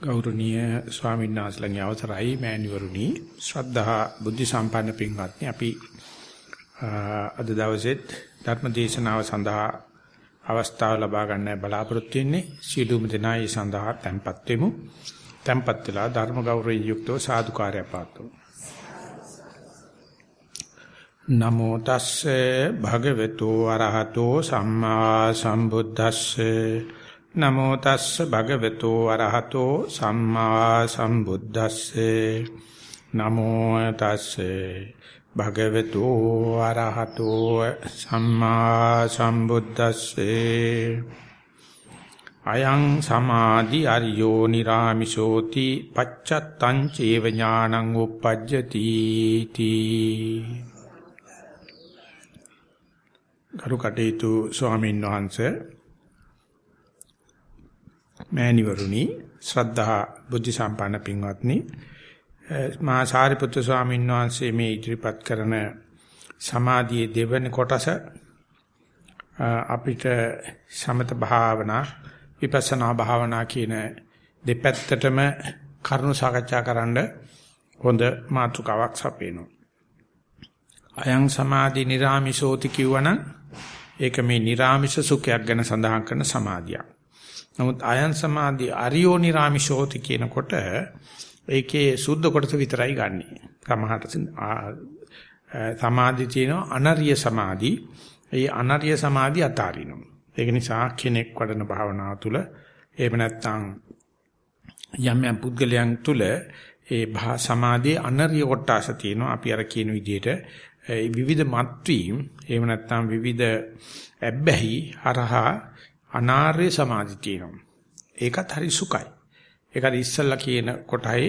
ගෞරවනීය ස්වාමීන් වහන්සේලාගේ අවසරයි මෑණිවරුනි. ශ්‍රද්ධා බුද්ධ සම්පන්න පින්වත්නි අපි අද දවසේත් ධර්ම දේශනාව සඳහා අවස්ථාව ලබා ගන්න බලාපොරොත්තු වෙන්නේ සීලුම දෙනායි සඳහා tempත් වෙමු. tempත් වෙලා ධර්ම ගෞරවයෙන් යුක්තව සාදුකාරය පාත්තුමු නමෝ තස්සේ භගවතු අරහතෝ සම්මා සම්බුද්දස්සේ නමෝ තස්ස භගවතු අරහතෝ සම්මා සම්බුද්දස්සේ. නමෝ තස්සේ භගවතු අරහතෝ සම්මා සම්බුද්දස්සේ. අයං සමාධි අරියෝ නිරාමිසෝති පච්චත්තං චේව ඥානං උප්පජ්ජති තී. කරු කටේතු ස්වාමීන් වහන්සේ මෑණිවරුනි ශ්‍රද්ධා බුද්ධ සම්පන්න පින්වත්නි මහා සාරිපුත්‍ර ස්වාමීන් වහන්සේ මේ ඉදිරිපත් කරන සමාධියේ දෙවන කොටස අපිට සමත භාවනා විපස්සනා භාවනා කියන දෙපැත්තටම කරුණු සාකච්ඡා කරන්න හොඳ මාතෘකාවක් සපයනවා. අයං සමාධි නිරාමිසෝති කියවනම් ඒක මේ නිරාමිෂ සුඛයක් ගැන සඳහන් කරන සමාධියක්. නමුත් අයන් සමාධි අරියෝ නිරාමිෂෝති කියනකොට ඒකේ සුද්ධ කොටස විතරයි ගන්නෙ. සමහරට සමාධි තියෙනවා අනරිය සමාධි. ඒ අනරිය සමාධි අතාරිනවා. ඒක නිසා කෙනෙක් වඩන භාවනාව තුළ එහෙම නැත්නම් යම් යම් පුද්ගලයන් තුළ ඒ සමාධියේ අනරිය කොටස තියෙනවා. අපි අර කියන විදිහට විවිධ මත්වීම් එහෙම නැත්නම් විවිධ ඇබ්බැහි හරහා අනාර්ය සමාධි තියෙනවා. ඒකත් හරි සුඛයි. ඒකට ඉස්සල්ලා කියන කොටයි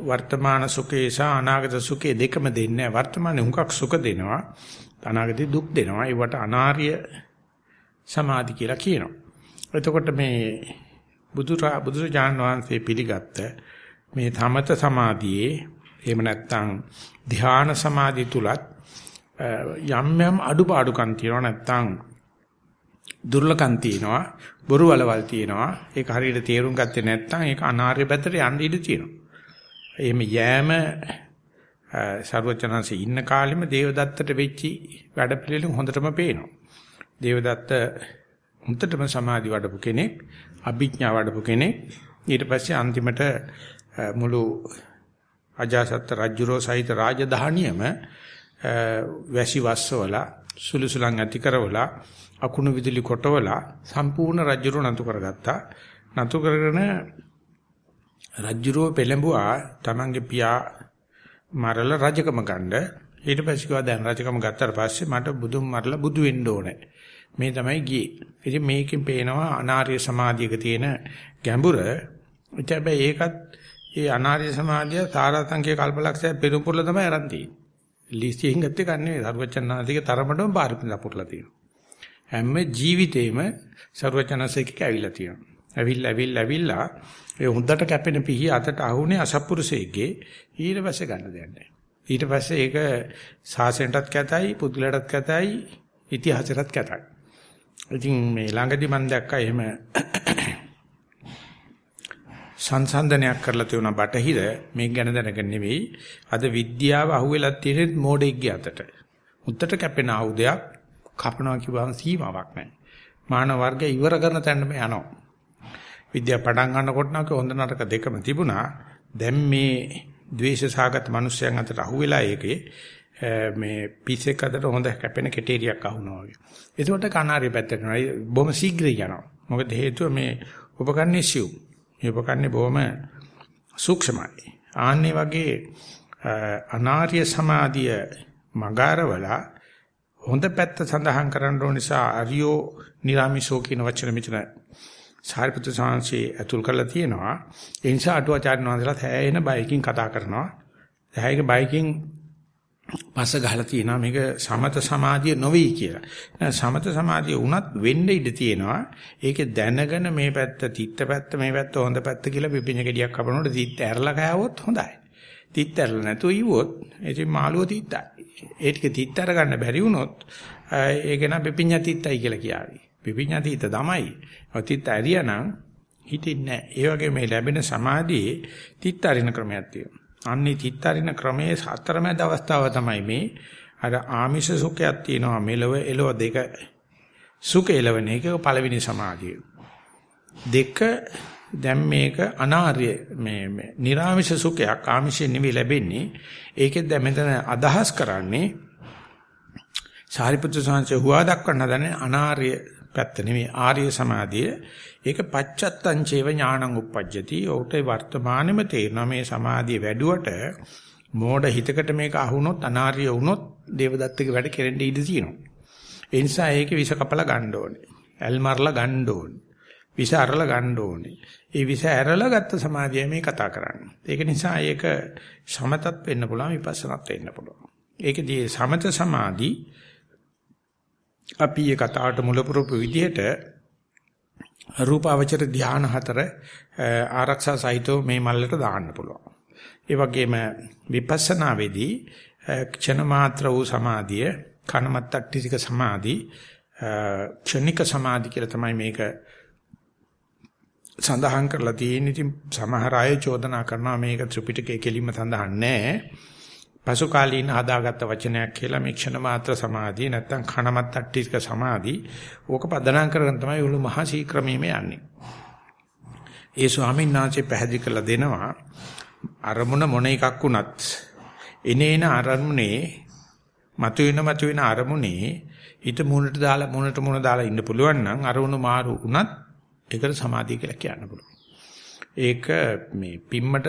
වර්තමාන සුඛේ සහ අනාගත සුඛේ දෙකම දෙන්නේ වර්තමානයේ හුඟක් සුඛ දෙනවා. අනාගතේ දුක් දෙනවා. ඒවට අනාර්ය සමාධි කියලා කියනවා. එතකොට මේ බුදුරා බුදුරජාණන් වහන්සේ පිළිගත්ත මේ තමත සමාධියේ එහෙම නැත්නම් ධ්‍යාන සමාධිය තුලත් යම් යම් අඩුපාඩුකම් තියෙනවා. නැත්නම් දුර්ලකම් තියෙනවා බොරු වලවල් තියෙනවා. ඒක හරියට තේරුම් ගත්තේ නැත්නම් ඒක අනාර්ය පැත්තට යන්න ඉඩ තියෙනවා. එහෙම යෑම ਸਰවචනanse ඉන්න කාලෙම දේවදත්තට වෙච්චි වැඩපිළිවෙල හොඳටම පේනවා. දේවදත්ත හොඳටම සමාධි වඩපු කෙනෙක් අභිඥා වඩපු කෙනෙක්. ඊට පස්සේ අන්තිමට මුළු අජාසත් රජුරෝ සහිත රාජධානියම වැසි වස්සවලා සුළුසුලන් ඇති කරවලා අකුණු විදුලි කොටවලා සම්පූර්ණ රජුරු නතු කරගත්තා. නතු කරගෙන රජුරුව පෙළඹුවා තමන්ගේ පියා මරලා රජකම ගන්න. ඊට පස්සේ කිව්වා දැන් රජකම ගත්තාට පස්සේ මට බුදුන් මරලා බුදු වෙන්න ඕනේ. මේ තමයි ගියේ. ඉතින් මේකෙන් පේනවා අනාර්ය සමාධියක තියෙන ගැඹුර. හැබැයි ඒකත් ඒ අනාර්ය සමාධිය තාරාංශික කල්පලක්ෂය පෙරම්පුරල තමයි aran තියෙන්නේ. ලිස්ටියෙන් ගත්තේ කන්නේ සර්වචන්නාතික තරමටම බාහිර පුරලා තියෙනවා. හැම ජීවිතේම ਸਰවචනසේක ඇවිල්ලා තියෙනවා. ඇවිල්ලා ඇවිල්ලා ඇවිල්ලා ඒ හොඳට කැපෙන පිහි අතට අහුනේ අසත්පුරුෂයෙක්ගේ ඊට පස්සේ ගන්න දෙයක් නැහැ. ඊට පස්සේ ඒක සාසනයටත් කැතයි, පුදුලටත් කැතයි, ඉතිහාසයටත් කැතයි. ඉතින් මේ ළඟදි මම දැක්කා එහෙම සංසන්දනයක් කරලා තියෙනවා බටහිර මේක ගැන දැනගෙන නෙවෙයි අද විද්‍යාව අහුවෙලා තියෙන මොඩෙක්ගේ අතට. උත්තර කැපෙන ආයුධයක් කපනවා කිව්වම සීමාවක් නැහැ. මානව වර්ගය ඉවර කරන තැනම යනවා. විද්‍යාව පටන් ගන්නකොට නම් හොඳ නරක දෙකම තිබුණා. දැන් මේ ද්වේෂ සාගත මිනිස්යන් අතර අහුවෙලා ඒකේ මේ පිසෙක් අතර හොඳ කැපෙන කෙටේරියක් අහුනවා වගේ. ඒකට කනාරිය පැත්තට යනවා. බොහොම ශීඝ්‍රයෙන් යනවා. මොකද හේතුව මේ උපකරණේ සිව්. මේ උපකරණේ බොහොම සූක්ෂමයි. ආන්නේ වගේ අනාර්ය සමාධිය මගාරවලා හොඳ පැත්ත සඳහන් කරන්න ඕන නිසා අරියෝ නිරාමිසෝ කියන වචන මෙතන සාරිපුත්‍ර සාංශේ අතුල් කරලා තියෙනවා. ඒ නිසා අටුවාචාර්ය වහන්සේලා හැයෙන බයිකින් කතා කරනවා. හැයක බයිකින් පස්ස ගහලා තියෙනවා මේක සමත සමාධිය නොවේ කියලා. සමත සමාධිය වුණත් වෙන්න ඉඩ තියෙනවා. ඒකේ දැනගෙන මේ පැත්ත තිත්ත පැත්ත මේ පැත්ත හොඳ පැත්ත කියලා පිපිඤ්ඤ ගෙඩියක් කපනකොට තිත්ත ඇරලා කෑවොත් හොඳයි. තිත්ත ඇරලා නැතුව ඉවොත් ඉතින් මාළුව තිත්තයි. ඒ ටික තිත්ත අර ගන්න බැරි වුණොත් ඒක නම් පිපිඤ්ඤා තිත්තයි කියලා කියාවි. පිපිඤ්ඤා තිත්ත තමයි. ඔය තිත්ත ඇරියානම් හිතෙන්නේ නැහැ. ඒ වගේ මේ ලැබෙන සමාධියේ තිත්තරින ක්‍රමයක් තියෙනවා. අන්නේ තිත්තරින ක්‍රමයේ සතරමැද අවස්ථාව තමයි මේ අර ආමිෂ සුඛයක් තියෙනවා මෙලව එලව දෙක සුඛ එලවන එක පළවෙනි සමාධිය. දෙක දැන් මේක අනාර්ය මේ මේ නිර්ආමිෂ සුඛයක් ආමිෂයෙන් නෙවෙයි ලැබෙන්නේ. ඒකෙත් දැන් මෙතන අදහස් කරන්නේ සාරිපුත්‍ර සාංශය හුවා දක්වන්න හදන්නේ අනාර්ය පැත්ත නෙවෙයි ආර්ය සමාධිය. ඒක පච්චත්තං චේව ඥානං uppajjati. ඔහුට වර්තමානෙම තේරෙනවා මේ සමාධිය වැඩුවට මෝඩ හිතකට මේක අහුනොත් අනාර්ය වුනොත් දේවදත්තගේ වැඩ කෙරෙන්න ඉඩ තියෙනවා. ඒ නිසා ඒකේ විෂ කපලා ගන්න ඕනේ. ඇල් මරලා ගන්න ඕනේ. විෂ අරලා ගන්න ඕනේ. ඒ විෂ ඇරලා ගත්ත සමාධිය මේ කතා කරන්නේ. ඒක නිසා ඒක සමතත් වෙන්න පුළුවන් විපස්සනාත් වෙන්න පුළුවන්. ඒකදී සමත සමාධි අපි මේ කතාවට මුල පුරපු විදිහට රූපාවචර ධානය හතර ආරක්ෂා සහිතව මේ මල්ලට දාන්න පුළුවන්. ඒ වගේම විපස්සනාවේදී ක්ෂණ මාත්‍ර වූ සමාධිය කනමත්තට්ටිසික සමාධි ක්ෂණික සමාධි කියලා තමයි මේක සඳහන් කරලා තියෙන්නේ. ඉතින් සමහර අය චෝදනා කරනවා මේක ත්‍රිපිටකයේ කෙලින්ම සඳහන් නැහැ. පසු කාලීන හදාගත්ත වචනයක් කියලා මේ ක්ෂණ මාත්‍ර සමාධිය නැත්තම් කනමත්තට්ටිසික සමාධි ඕක පදනම් කරගෙන තමයි උළු මහා ශීක්‍රමීම යන්නේ. ඒ ස්වාමීන් වහන්සේ පැහැදිලි කරලා දෙනවා අරමුණ මොන එකක් වුණත් එනේන අරමුණේ මතුවෙන මතුවෙන අරමුණේ හිත මුණට දාලා මුණට මුණ දාලා ඉන්න පුළුවන් නම් අරමුණු මාරු වුණත් ඒකට සමාධිය කියලා කියන්න පුළුවන්. ඒක මේ පිම්මට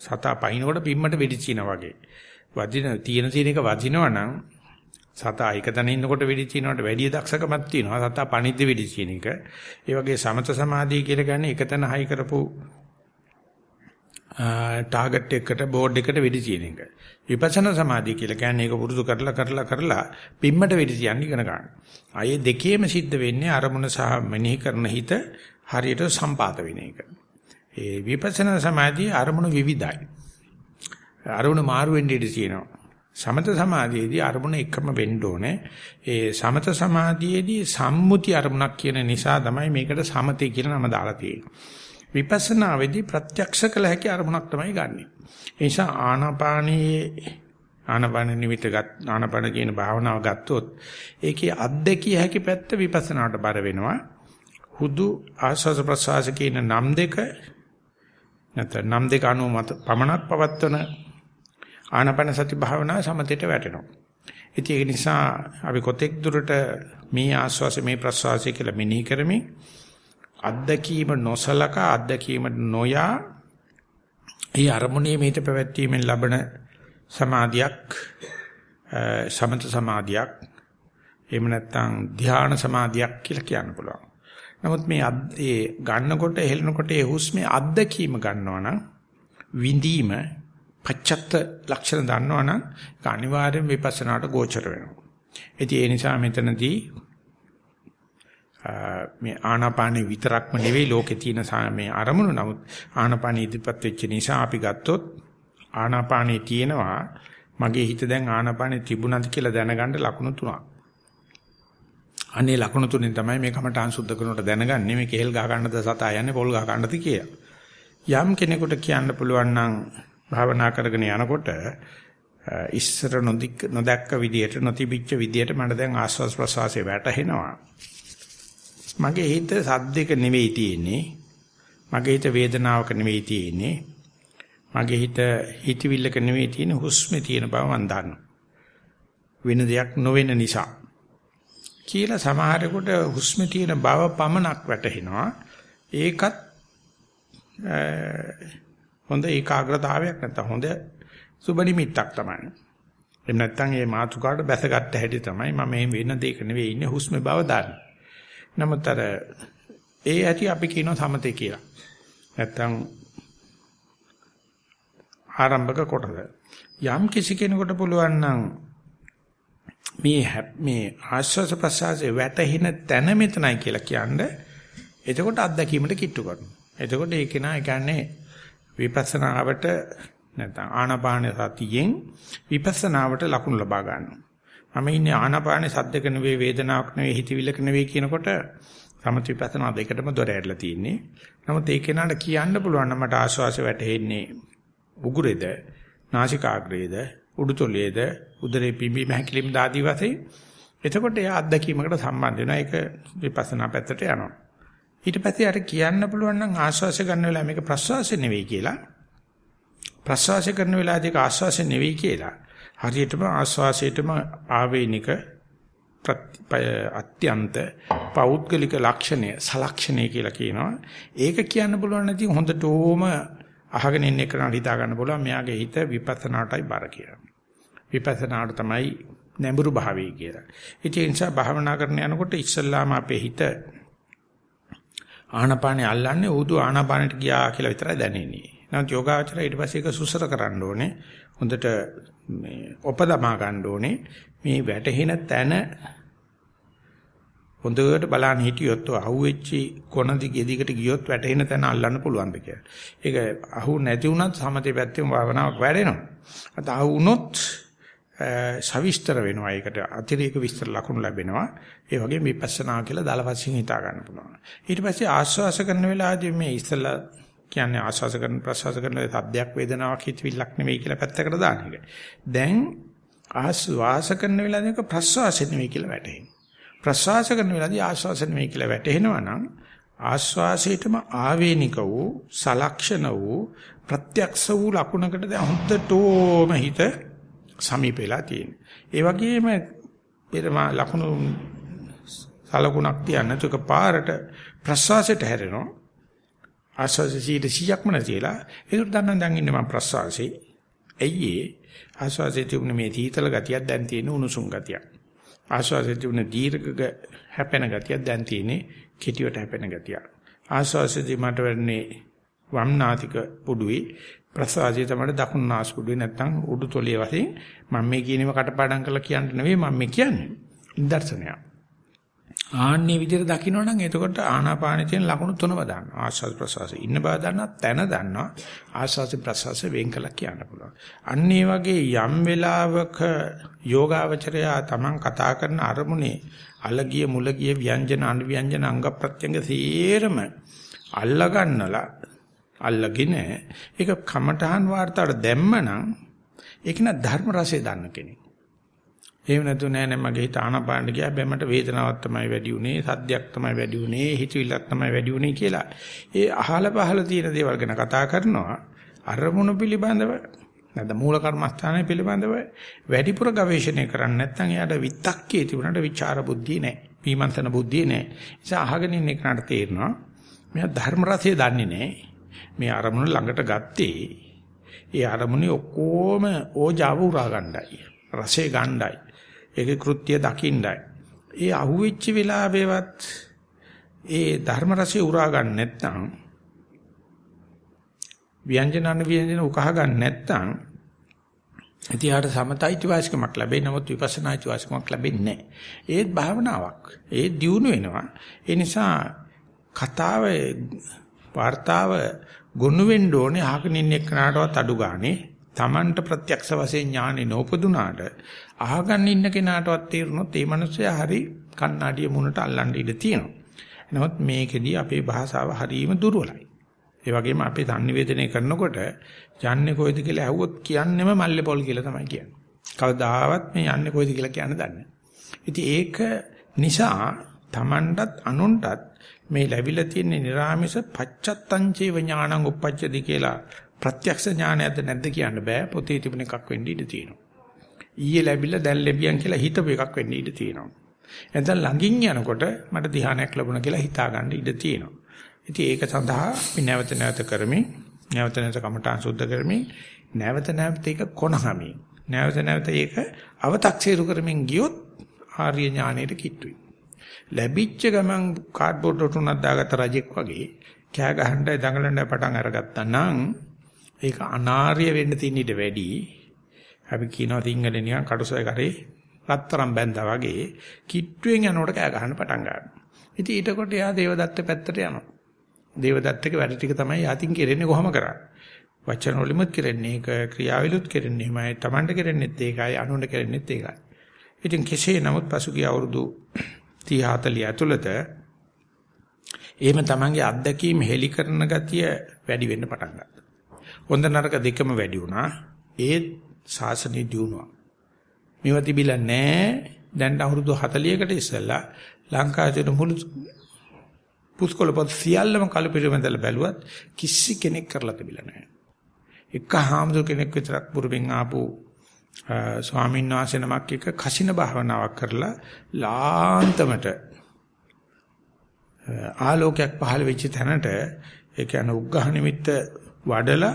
සතා පයින්නකොට පිම්මට වෙඩි චිනා වගේ. වදින තියෙන තියෙන එක වදිනවා නම් සතා එක තැන ඉන්නකොට වෙඩි චිනවට වැඩි දක්ෂකමක් තියෙනවා. සතා පණිද්ද වෙඩි චින එක. ඒ වගේ සමත සමාධිය කියලා කියන්නේ එක තැන හයි කරපු ටාගට් එකකට බෝඩ් එකට වෙඩි තියෙන එක. විපස්සනා සමාධිය කියලා කියන්නේ ඒක පුරුදු කරලා කරලා කරලා පිම්මට වෙඩි තියන්න ඉගෙන ගන්න. ආයේ දෙකේම සිද්ධ වෙන්නේ අරමුණ සහ මෙනෙහි කරන හිත හරියට සම්පාත වෙන එක. ඒ විපස්සනා සමාධියේ අරමුණු විවිධයි. අරමුණු මාරු වෙන්න ඉඩ තියෙනවා. සමත සමාධියේදී අරමුණ එකම වෙන්න ඕනේ. ඒ සමත සමාධියේදී සම්මුති අරමුණක් කියන නිසා තමයි මේකට සමතේ කියලා නම දාලා තියෙන්නේ. විපස්සනාවේදී ප්‍රත්‍යක්ෂ කළ හැකි අරමුණක් තමයි ගන්නෙ. ඒ නිසා ආනාපානයේ ආනාපාන නිමිත ගත් ආනාපාන කියන භාවනාව ගත්තොත් ඒකේ අද්දකිය හැකි පැත්ත විපස්සනාවට බර වෙනවා. හුදු ආස්වාද ප්‍රසවාස කියන නම් දෙක නැත්නම් නම් දෙක අනුව මත පමණක් පවත්වන ආනාපාන සති භාවනාව සමතේට වැටෙනවා. ඉතින් ඒක නිසා අපි කොතෙක් දුරට මේ ආස්වාස මේ ප්‍රසවාසය කියලා මෙනෙහි කරමින් අත්දැකීම නොසලකා අත්දැකීම නොයා ඒ අරමුණේ මේත පැවැත්වීමෙන් ලබන සමාධියක් සමත සමාධියක් එහෙම නැත්නම් ධ්‍යාන සමාධියක් කියලා කියන්න පුළුවන්. නමුත් මේ ඒ ගන්නකොට හෙලනකොට ඒ හුස්මේ අත්දැකීම ගන්නවනම් විඳීම පච්චත්ත ලක්ෂණ දන්නවනම් ඒක අනිවාර්යෙන් විපස්සනාට ගෝචර වෙනවා. ඉතින් ඒ නිසා මෙතනදී මේ ආනාපානෙ විතරක්ම නෙවෙයි ලෝකේ තියෙන මේ අරමුණු නමුත් ආනාපානෙ ඉදිරිපත් වෙච්ච නිසා අපි ගත්තොත් ආනාපානෙ තියෙනවා මගේ හිත දැන් ආනාපානෙ තිබුණාද කියලා දැනගන්න ලකුණු තුනක්. අනේ ලකුණු තුනෙන් තමයි මේ කමටහන් සුද්ධ කරනකොට දැනගන්නේ මේ කෙහෙල් ගහ ගන්නද සතා යන්නේ පොල් ගහ ගන්නද කියලා. යම් කෙනෙකුට කියන්න පුළුවන් නම් භාවනා කරගෙන යනකොට ඉස්සර නොදැක්ක විදියට නොතිබිච්ච විදියට මට දැන් ආස්වාස් ප්‍රසවාසයේ වැටහෙනවා. මගේ හිත සද්දක නෙවෙයි තියෙන්නේ. මගේ හිත වේදනාවක නෙවෙයි තියෙන්නේ. මගේ හිත හිතවිල්ලක නෙවෙයි තියෙන්නේ හුස්මේ තියෙන බව මම දන්නවා. වෙන දෙයක් නොවෙන නිසා. කියලා සමහරෙකුට හුස්මේ තියෙන බව පමණක් වැටහෙනවා. ඒකත් හොඳ ඒකාග්‍රතාවයක් නැත්නම් හොඳ සුබ නිමිත්තක් තමයි. එහෙම නැත්නම් මේ මාතුකාට බැසගත්ත හැටි තමයි මම මේ වෙන දෙයක නෙවෙයි ඉන්නේ හුස්මේ බව දන්නේ. නමුත් අර ඒ ඇති අපි කියනවා සමතේ කියලා. නැත්තම් ආරම්භක කොටස. යම් කිසි කෙනෙකුට පුළුවන් නම් මේ මේ ආශ්වාස ප්‍රශ්වාසයේ වැටෙන තැන මෙතනයි කියලා කියන්නේ එතකොට අත්දැකීමට කිට්ටු කරනවා. එතකොට ඒක නා කියන්නේ විපස්සනාවට නැත්නම් ආනාපාන සතියෙන් විපස්සනාවට ලකුණු ලබා ගන්නවා. මම ඉන්නේ ආනාපානේ සද්දක නෙවෙයි වේදනාවක් නෙවෙයි හිතවිල්ලක නෙවෙයි කියනකොට සමථ විපස්සනා දෙකටම දොර ඇරලා තියෙන්නේ. නමුත් ඒ කෙනාට කියන්න පුළුවන් නම් මට ආශ්වාසය වැටෙන්නේ උගුරේද, නාසිකාග්‍රේද, උඩුතොලේද, උදරේ පිම්බි මහකිලිම් දාදී වශයෙන් එතකොට එයා අත්දැකීමකට සම්බන්ධ වෙනවා. ඒක විපස්සනා පැත්තට යනවා. ඊට පස්සේ යාට කියන්න පුළුවන් නම් ආශ්වාසය ගන්න වෙලාව මේක ප්‍රශ්වාසය නෙවෙයි කියලා. ප්‍රශ්වාසය කරන වෙලාවදී ආශ්වාසය නෙවෙයි කියලා. හරියටම ආශ්වාසයටම ආවේනික අත්‍යන්ත පෞද්ගලික ලක්ෂණය සලක්ෂණය කියලා කියනවා. ඒක කියන්න පුළුවන් නැති හොඳටම අහගෙන ඉන්න කෙනාට හිතා ගන්න පුළුවන් මෙයාගේ හිත විපස්සනාටයි බර කියලා. විපස්සනාට තමයි නැඹුරු භාවය කියලා. ඒ නිසා භාවනා කරන යනකොට ඉස්සල්ලාම අපේ හිත ආනාපානේ අල්ලන්නේ උදු ආනාපානට ගියා කියලා විතරයි දැනෙන්නේ. නැත්නම් යෝගාචරය ඊට පස්සේ ඒක සුසර කරන්න ඕනේ. හොඳට මේ උපදමා ගන්න ඕනේ. මේ වැටහෙන තැන හොඳට බලන්න හිටියොත් අහුවෙච්චි කොන දිගේ දිගට ගියොත් වැටෙන තැන අල්ලන්න පුළුවන්ද කියලා. ඒක අහු නැති වුණත් සමතේ පැත්තෙන් භාවනාවක් වැඩෙනවා. අත අහු වුණොත් සවිස්තර වෙනවා. ඒකට අතිරේක විස්තර ලකුණු ලැබෙනවා. ඒ වගේම විපස්සනා කියලා දල වශයෙන් හිතා ගන්න පුළුවන්. ඊට පස්සේ ආස්වාස කරන වෙලාවදී මේ ඉස්සලා කියන්නේ ආස්වාස කරන ප්‍රසවාස කරන සද්දයක් වේදනාවක් හිතවිල්ලක් නෙවෙයි කියලා පැත්තකට දාන එක. දැන් ආස්වාස කරන වෙලාවදී ප්‍රසවාස නෙවෙයි කියලා වැටහෙනවා. ප්‍රසවාස කරන වෙලාවදී ආස්වාස නෙවෙයි කියලා වැටහෙනවා නම් ආස්වාසයටම ආවේනික වූ සලක්ෂණ වූ ප්‍රත්‍යක්ෂ වූ ලකුණකට දැන් හොඳටම හිත සමීප වෙලා තියෙනවා. ඒ වගේම පෙරම ලකුණු සලකුණක් තියන්න තුක පාරට ප්‍රසවාසයට හැරෙනවා. ආස්වාසීට 100ක්ම නැතිලා ඒක දන්නා දැන් ඉන්නේ මම ප්‍රසවාසී. ඇයි ඒ ආස්වාසයේ තිබුණ මේ තීතල ගතියක් දැන් තියෙන උණුසුම් ගතියක්. ආස්වාසයේ තිබුණ දීර්ඝ හැපෙන ගතියක් දැන් තියෙන්නේ කෙටිවට හැපෙන ගතියක්. ආස්වාසයේදී මට වෙන්නේ වම්නාතික පුඩුවේ ප්‍රසවාසයේ තමයි දකුණු නාස්පුඩුවේ නැත්තම් උඩුතොලේ වශයෙන් මම මේ කියනේම කටපාඩම් කරලා කියන්න නෙවෙයි මම මේ කියන්නේ. නිදර්ශනයක්. ආන්නේ විදිහට දකින්නවනම් එතකොට ආනාපානෙ තියෙන ලකුණු තුනම දාන්න. ආස්වාද ප්‍රසවාස ඉන්න බව දන්නවා, තැන දන්නවා. ආස්වාද ප්‍රසවාස වෙන් කළා කියන්න පුළුවන්. අන්න ඒ වගේ යම් වෙලාවක යෝගාවචරය තමන් කතා කරන අරමුණේ අලගිය මුලගිය ව්‍යංජන අනුව්‍යංජන අංග ප්‍රත්‍යංග සේරම අල්ලගන්නලා අල්ලගෙන ඒක කමඨහන් වාර්තාවට දැම්මනම් ඒක න ධර්ම රසය දන්න කෙනෙක්. එහෙම නැතු නෑ නෑ මගේ හිත ආනපානට ගියා බැමට වේදනාවක් තමයි වැඩි උනේ සද්දයක් තමයි වැඩි උනේ හිතවිල්ලක් තමයි වැඩි උනේ කියලා. ඒ අහල පහල තියෙන දේවල් ගැන කතා කරනවා අරමුණු පිළිබඳව නැත්නම් මූල කර්මස්ථානය පිළිබඳව වැඩිපුර ගවේෂණය කරන්නේ නැත්නම් එයාට විත්තක්කේ තිබුණාට විචාර බුද්ධිය නෑ. පීමන්තන බුද්ධිය නෑ. ඒ නිසා අහගෙන ඉන්න එකට තේරෙනවා මෙයා ධර්ම රසය දන්නේ නෑ. මේ අරමුණ ළඟට ගත්තේ ඒ අරමුණේ ඔක්කොම ඕජාව උරා ගන්නයි. රසය ගණ්ඩයි. ඒකේ කෘත්‍ය දකින්නයි. ඒ අහුවෙච්ච වෙලාවේවත් ඒ ධර්ම රසය උරා ගන්න නැත්නම් ව්‍යංජන අනු ව්‍යංජන උකහා ගන්න නැත්නම් ඉතියාට සමතයිති වාසිකමක් ලැබෙයි නමුත් විපස්සනායිති වාසිකමක් ලැබෙන්නේ නැහැ. ඒත් භාවනාවක්. ඒ දියුණු වෙනවා. ඒ නිසා කතාවේ වார்த்தාව ගොනු වෙන්න ඕනේ අහගෙන ඉන්න එක්කනටවත් අඩු ගානේ Tamanට ප්‍රත්‍යක්ෂ වශයෙන් ඥානෙ නෝපදුනාට අහගන්න ඉන්න කෙනාටවත් තේරුනොත් ඒ මනුස්සයා හරි කන්නඩිය මුණට අල්ලන්න ඉඩ තියෙනවා. නමුත් මේකෙදී අපේ භාෂාව හරීම දුර්වලයි. ඒ වගේම අපි sannivedanaya කරනකොට යන්නේ කොයිද කියලා ඇහුවොත් කියන්නෙම මල්ලේ පොල් කියලා තමයි කියන්නේ. කවදාවත් මේ යන්නේ කොයිද කියලා කියන්න දන්නේ ඉතින් ඒක නිසා Tamanටත් අනුන්ටත් මේ ලැබිලා තියෙන නිර්ාමිෂ පච්චත්තං චේව ඥානං උප්පච්චති කියලා ප්‍රත්‍යක්ෂ ඥානයක්ද නැද්ද කියන්න බෑ පොතේ තිබුණ එකක් වෙන්න ඉඩ තියෙනවා. ඊයේ ලැබිලා දැන් ලැබියන් කියලා හිතපු එකක් වෙන්න ඉඩ තියෙනවා. එතන ළඟින් යනකොට මට ධ්‍යානයක් ලැබුණා කියලා හිතා ගන්න ඉඩ තියෙනවා. ඉතින් ඒක සඳහා අපි නැවත නැවත කරමින් නැවත නැවත කමඨාන් සුද්ධ කරමින් නැවත නැවත ඒක කොනහමින් නැවත නැවත ඒක අව탁සීරු කරමින් ගියොත් ආර්ය ඥානයට කිට්ටුයි. ලැබිච්ච ගමන් කාඩ්බෝඩ් රටුනක් දාගත්ත රජෙක් වගේ කෑ ගහන්නයි දඟලන්නයි පටන් අරගත්තා නම් ඒක අනාර්ය වෙන්න තියෙන ඉඩ වැඩි. අපි කියනවා සිංහලෙන් නිකන් කටුසය කරේ රත්තරන් බැඳා වගේ කිට්ටුවෙන් යනකොට කෑ ගහන්න පටන් ගන්නවා. ඉතින් ඊට කොට එයා දේවදත්ත පැත්තට යනවා. දේවදත්තගේ වැඩ ටික තමයි යාතින් කෙරෙන්නේ කොහොම කරන්නේ. වචන වලිමුත් කෙරෙන්නේ ඒක ක්‍රියාවලියුත් කෙරෙන්නේ එහෙමයි. Tamanට කෙරෙන්නේත් ඒකයි අනුන්ට කෙරෙන්නේත් ඒකයි. ඉතින් කෙසේ නමුත් පසුගිය අවුරුදු 30 40 ඇතුළත එහෙම තමන්ගේ අත්දැකීම් හෙලි කරන ගතිය වැඩි වෙන්න පටන් ගත්තා. හොඳ නරක දෙකම වැඩි වුණා. ඒ ශාසනය දියුණුවා. මේවා තිබිලා නැහැ. දැන් අවුරුදු 40කට ඉස්සෙල්ලා ලංකාවේ මුළු පුස්කොළ පොත් සියල්ලම කලපිරමෙන්දල බැලුවත් කිසි කෙනෙක් කරලා තිබිලා නැහැ. එක හාමුදුර කෙනෙක් විතරක් පුරුමින් ආපු ස්වාමීන් වහන්සේ නමක් එක කසින භාවනාවක් කරලා ලාන්තමට ආලෝකයක් පහළ වෙච්ච තැනට ඒ කියන්නේ උග්ඝහ නිමිත්ත වඩලා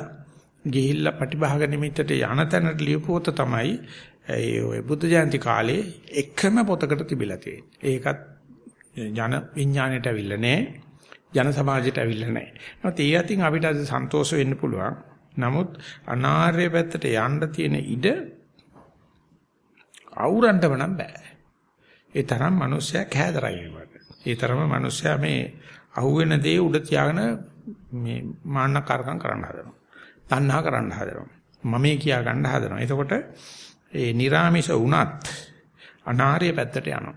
ගිහිල්ලා ප්‍රතිභාග නිමිත්තට යන තැනට ලියපුවත තමයි ඒ ඔය බුද්ධ ජයන්ති කාලේ එකම පොතකට තිබිලා තියෙන්නේ. ඒකත් ජන විඥාණයට අවිල්ල නැහැ. ජන සමාජයට අවිල්ල නැහැ. නමුත් ඒ අතින් අපිට අද සන්තෝෂ වෙන්න පුළුවන්. නමුත් අනාර්ය පැත්තට යන්න තියෙන ඉඩ අවුරන්ටම නම් බෑ. ඒ තරම් මිනිස්සයා කෑදරයි ඒවට. ඒ තරම මිනිස්සයා මේ අහුවෙන දේ උඩ තියාගෙන මේ මාන්න කරකම් කරන්න හදනවා. තණ්හා කරන්න හදනවා. මමේ කියා ගන්න හදනවා. එතකොට ඒ निराமிස වුණත් අනාර්ය පැත්තට යනවා.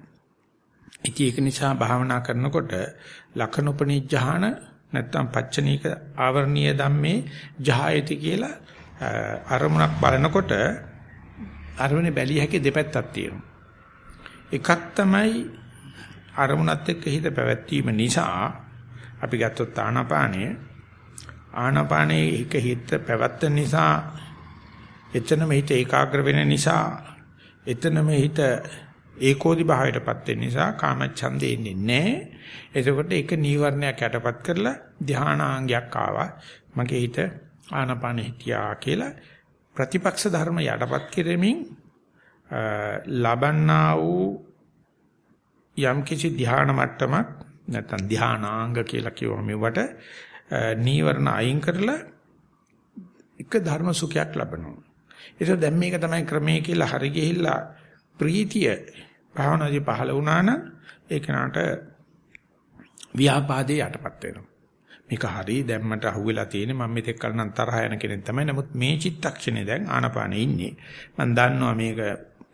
ඉතින් ඒක නිසා භාවනා කරනකොට ලක්ෂණ උපනිජ්ජහාන නැත්තම් පච්චනීක ආවරණීය ධම්මේ ජහායති කියලා අරමුණක් බලනකොට අරමුණේ බැලිය හැකි දෙපැත්තක් තියෙනවා. එකක් තමයි අරමුණත් එක්ක හිත පැවැත්වීම නිසා අපි ගත්තොත් ආනාපානය ආනාපානයේ එක හිත පැවැත්වෙන නිසා එතනම හිත ඒකාග්‍ර වෙන නිසා එතනම හිත ඒකෝදි භාවයටපත් වෙන නිසා කාමච්ඡන්දේ ඉන්නේ නැහැ. එතකොට ඒක නීවරණයක් යටපත් කරලා ධානාංගයක් ආවා. මගේ හිත ආනාපාන හිටියා කියලා ප්‍රතිපක්ෂ ධර්ම යටපත් කිරීමෙන් ලබන්නා වූ යම් කිසි ධානා මට්ටමක් නැත්නම් ධානාංග කියලා කියවම මේවට නීවරණ අයින් කරලා එක ධර්ම සුඛයක් ලබනවා. ඒක දැන් මේක තමයි ක්‍රමයේ කියලා හරි ගිහිල්ලා ප්‍රීතිය භාවනාදී පහළ වුණා නම් ඒ කෙනාට ව්‍යාපාදේ යටපත් වෙනවා. මේක හරි දැම්මට අහුවෙලා තියෙන්නේ මම මෙතෙක් කල නම් තරහ යන කෙනෙක් තමයි. නමුත් මේ චිත්තක්ෂණේ දැන් ආනපානේ ඉන්නේ. මම දන්නවා මේක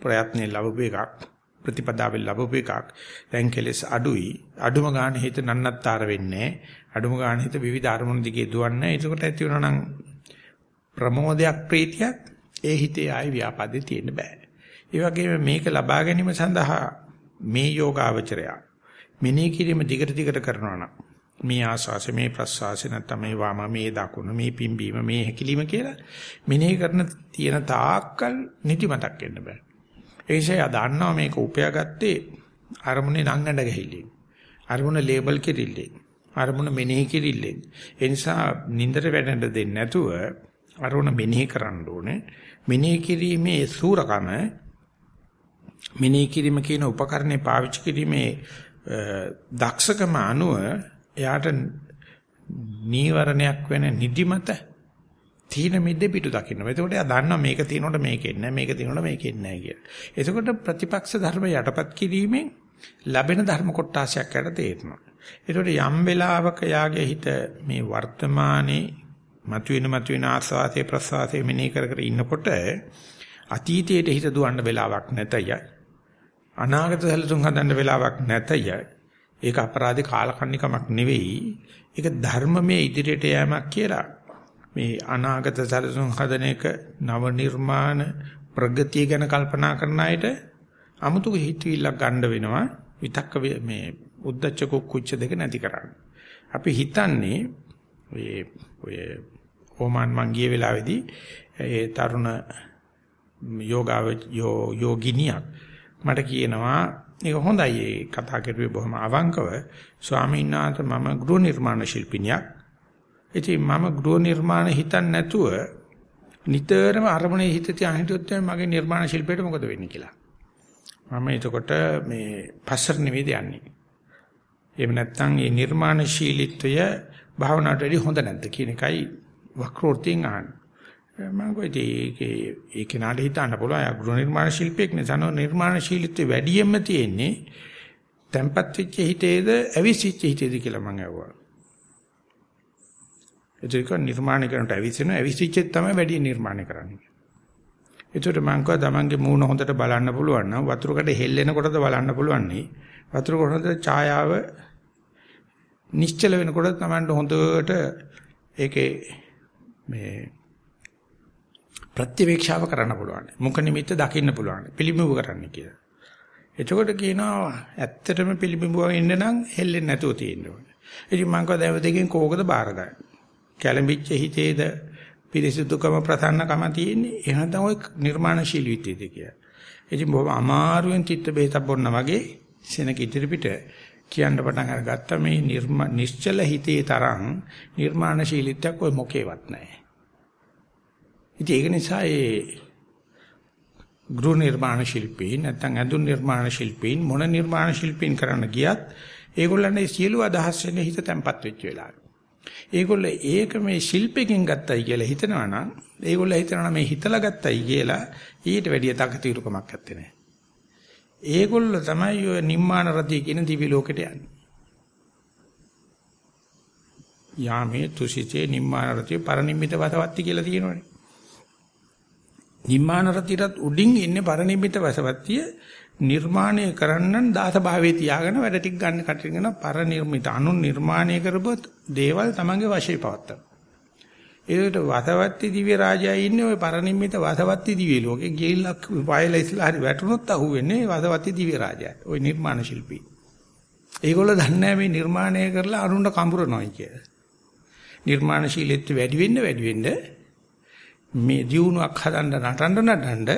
ප්‍රයත්නේ ලැබුව එකක්. ප්‍රතිපදාවෙන් ලැබුව එකක්. දැන් කෙලස් අඩුයි. අඩුම ගන්න හිත නන්නත්තර වෙන්නේ. අඩුම ගන්න හිත විවිධ අරමුණු දිගේ දුවන්නේ. ඒකට ඇති වෙනවා නම් ප්‍රමෝදයක් ප්‍රීතියක් ඒ හිතේ ආයි ව්‍යාපාදේ තියෙන්න බෑ. ඒ වගේම මේක ලබා ගැනීම සඳහා මේ යෝගාවචරය මෙනෙහි කිරීම දිගට දිගට කරනවා නම් මේ ආස්වාස මේ ප්‍රස්වාස නැත්නම් මේ වාම මේ දකුණ මේ පිම්බීම මේ හැකිලිම කියලා මෙනෙහි කරන තියෙන තාක්කල් නිදිමතක් එන්න බෑ. ඒ නිසා දන්නවා මේක උපයාගත්තේ අරමුණේ නංගඬ ගහිල්ලෙන්. අරමුණ ලේබල් කිරිල්ලෙන්. අරමුණ මෙනෙහි කිරිල්ලෙන්. ඒ නිසා නින්දට වැටෙන්න දෙන්නේ නැතුව අරමුණ මෙනෙහි කරන්න ඕනේ. මෙනෙහි කිරීමේ සූරකම මෙනෙහි කිරීම කියන උපකරණේ පාවිච්චි කිරීමේ දක්ෂකම අනුව එයාට නීවරණයක් වෙන නිදිමත තීන මිද්දේ පිටු දකින්න. එතකොට එයා දන්නවා මේක තියෙනකොට මේකෙන්නේ නැහැ මේක තියෙනකොට මේකෙන්නේ නැහැ කියලා. එතකොට ප්‍රතිපක්ෂ ධර්ම යටපත් කිරීමෙන් ලැබෙන ධර්ම කොටාසයක් යට තේරෙනවා. එතකොට යම් වෙලාවක යාගේ හිත මේ වර්තමානයේ මතුවෙන මතුවෙන ආස්වාදයේ ප්‍රසවාසයේ මෙනෙහි කර කර ඉන්නකොට අතීතයට හිත දුවන්න වෙලාවක් නැතය. අනාගත සැලසුම් හදන්න වෙලාවක් නැතය. ඒක අපරාධේ කාලකන්නිකමක් නෙවෙයි. ඒක ධර්මමය ඉදිරියට යෑමක් කියලා. මේ අනාගත සැලසුම් හදන එක නව නිර්මාණ ප්‍රගතිය ගැන කල්පනා කරන අයට 아무තු හිතවිල්ලක් ගන්න වෙනවා. විතක්ක මේ උද්දච්ච කුච්ච දෙක නැති කරන්න. අපි හිතන්නේ ඔය ඔය ඕමන් මං ගිය වෙලාවේදී ඒ තරුණ යෝගාව යෝගිනියක් මට කියනවා ඒක හොඳයි ඒ කතා කරුවේ බොහොම අවංකව ස්වාමීන් වහන්සේ මම ගෘහ නිර්මාණ ශිල්පිනියක් ඉතින් මම ගෘහ නිර්මාණ හිතන්නේ නැතුව නිතරම අරමුණේ හිත තියාගෙන හිටියොත් මගේ නිර්මාණ ශිල්පයට මොකද වෙන්නේ කියලා. මම එතකොට මේ පස්සර නෙවෙයි යන්නේ. එහෙම නැත්නම් මේ නිර්මාණශීලීත්වය භාවනාවට වැඩි හොඳ නැද්ද කියන එකයි වක්‍රෝත්යෙන් අහන්නේ. මම කොයිද ඒකේ ඒ කෙනාට හිතන්න පුළුවන් අග්‍ර නිර්මාණ ශිල්පියෙක් නේ. නිර්මාණ ශීලීත්වය වැඩියෙන්ම තියෙන්නේ tempat වෙච්ච හිතේද ඇවිසිච්ච හිතේද කියලා මම අහුවා. ඒක නිර්මාණය කරනට ඇවිසින ඇවිසිච්ච තමයි වැඩි නිර්මාණය කරන්නේ. ඒකට මම කව තමන්ගේ මූණ හොඳට බලන්න පුළුවන් නම් වතුරකට හෙල්ලෙනකොටද බලන්න පුළුවන් නේ. වතුර කොටද ඡායාව නිශ්චල වෙනකොට තමයි හොඳට ඒකේ මේ ප්‍රතිවේක්ෂාව කරන්න පුළුවන්. මුඛ නිමිත්ත දකින්න පුළුවන්. පිළිඹු කරන්න කියලා. එතකොට කියනවා ඇත්තටම පිළිඹුව ඉන්න නම් හෙල්ලෙන්නේ නැතුව තියෙන්න ඕනේ. ඉතින් මම කව දැව දෙකෙන් කෝකද බාරගන්නේ? කැළඹිච්ච හිතේද පිරිසිදුකම ප්‍රසන්නකම තියෙන්නේ. එහෙනම් තමයි නිර්මාණශීලීත්වයද කියලා. ඉතින් බොහොම අමාරුවෙන් චිත්ත බෙහෙතක් බොන්න වගේ සෙනක ඉදිරි පිට කියන්න පටන් අරගත්ත මේ නිශ්චල හිතේ තරම් නිර්මාණශීලීත්වයක් ඔය මොකේවත් නැහැ. ඉතින් ඒක නිසා ඒ ගෘහ නිර්මාණ ශිල්පීන් නැත්නම් ඇඳුම් නිර්මාණ ශිල්පීන් මොන නිර්මාණ ශිල්පීන් කරන්න ගියත් ඒගොල්ලන්ගේ සියලු අදහස් වෙන හිත තැම්පත් වෙච්ච වෙලාවට. ඒගොල්ල ඒක මේ ශිල්පයෙන් ගත්තයි කියලා හිතනවා නම් ඒගොල්ල හිතනවා මේ හිතලා ගත්තයි කියලා ඊට වැඩිය තකතිරුකමක් නැත්තේ නෑ. ඒගොල්ල තමයි ඔය නිම්මාන රතිය කියන දිවි ලෝකෙට යන්නේ. යාමේ තුසිතේ නිම්මාන රතිය පරිනිම්මිත වතවත්ති කියලා තියෙනවනේ. නිම්මාන රතියටත් උඩින් ඉන්නේ පරිනිම්මිත වසවත්තිය නිර්මාණය කරන්නන් දාස භාවයේ තියාගෙන වැඩ ටික ගන්න කටින් පරිනිර්මිත අනු නිර්මාණය කරපොත් දේවල් තමන්ගේ වශයේ පවත්තා. ඒකට වසවත්ති දිව්‍ය රාජයා ඉන්නේ ওই පරිනිම්මිත වසවත්ති දිව්‍ය ලෝකේ ගිහිල්ලා වයලා ඉස්ලා හරි වැටුනොත් අහුවෙන්නේ වසවත්ති දිව්‍ය රාජයා. ওই නිර්මාණ ශිල්පී. ඒගොල්ලෝ දන්නේ මේ නිර්මාණය කරලා අරුණ කඹරනොයි කියලා. නිර්මාණශීලීත්වය වැඩි වෙන්න වැඩි වෙන්න මේ දියුණුවක් හදන්න නටන්න නටන්න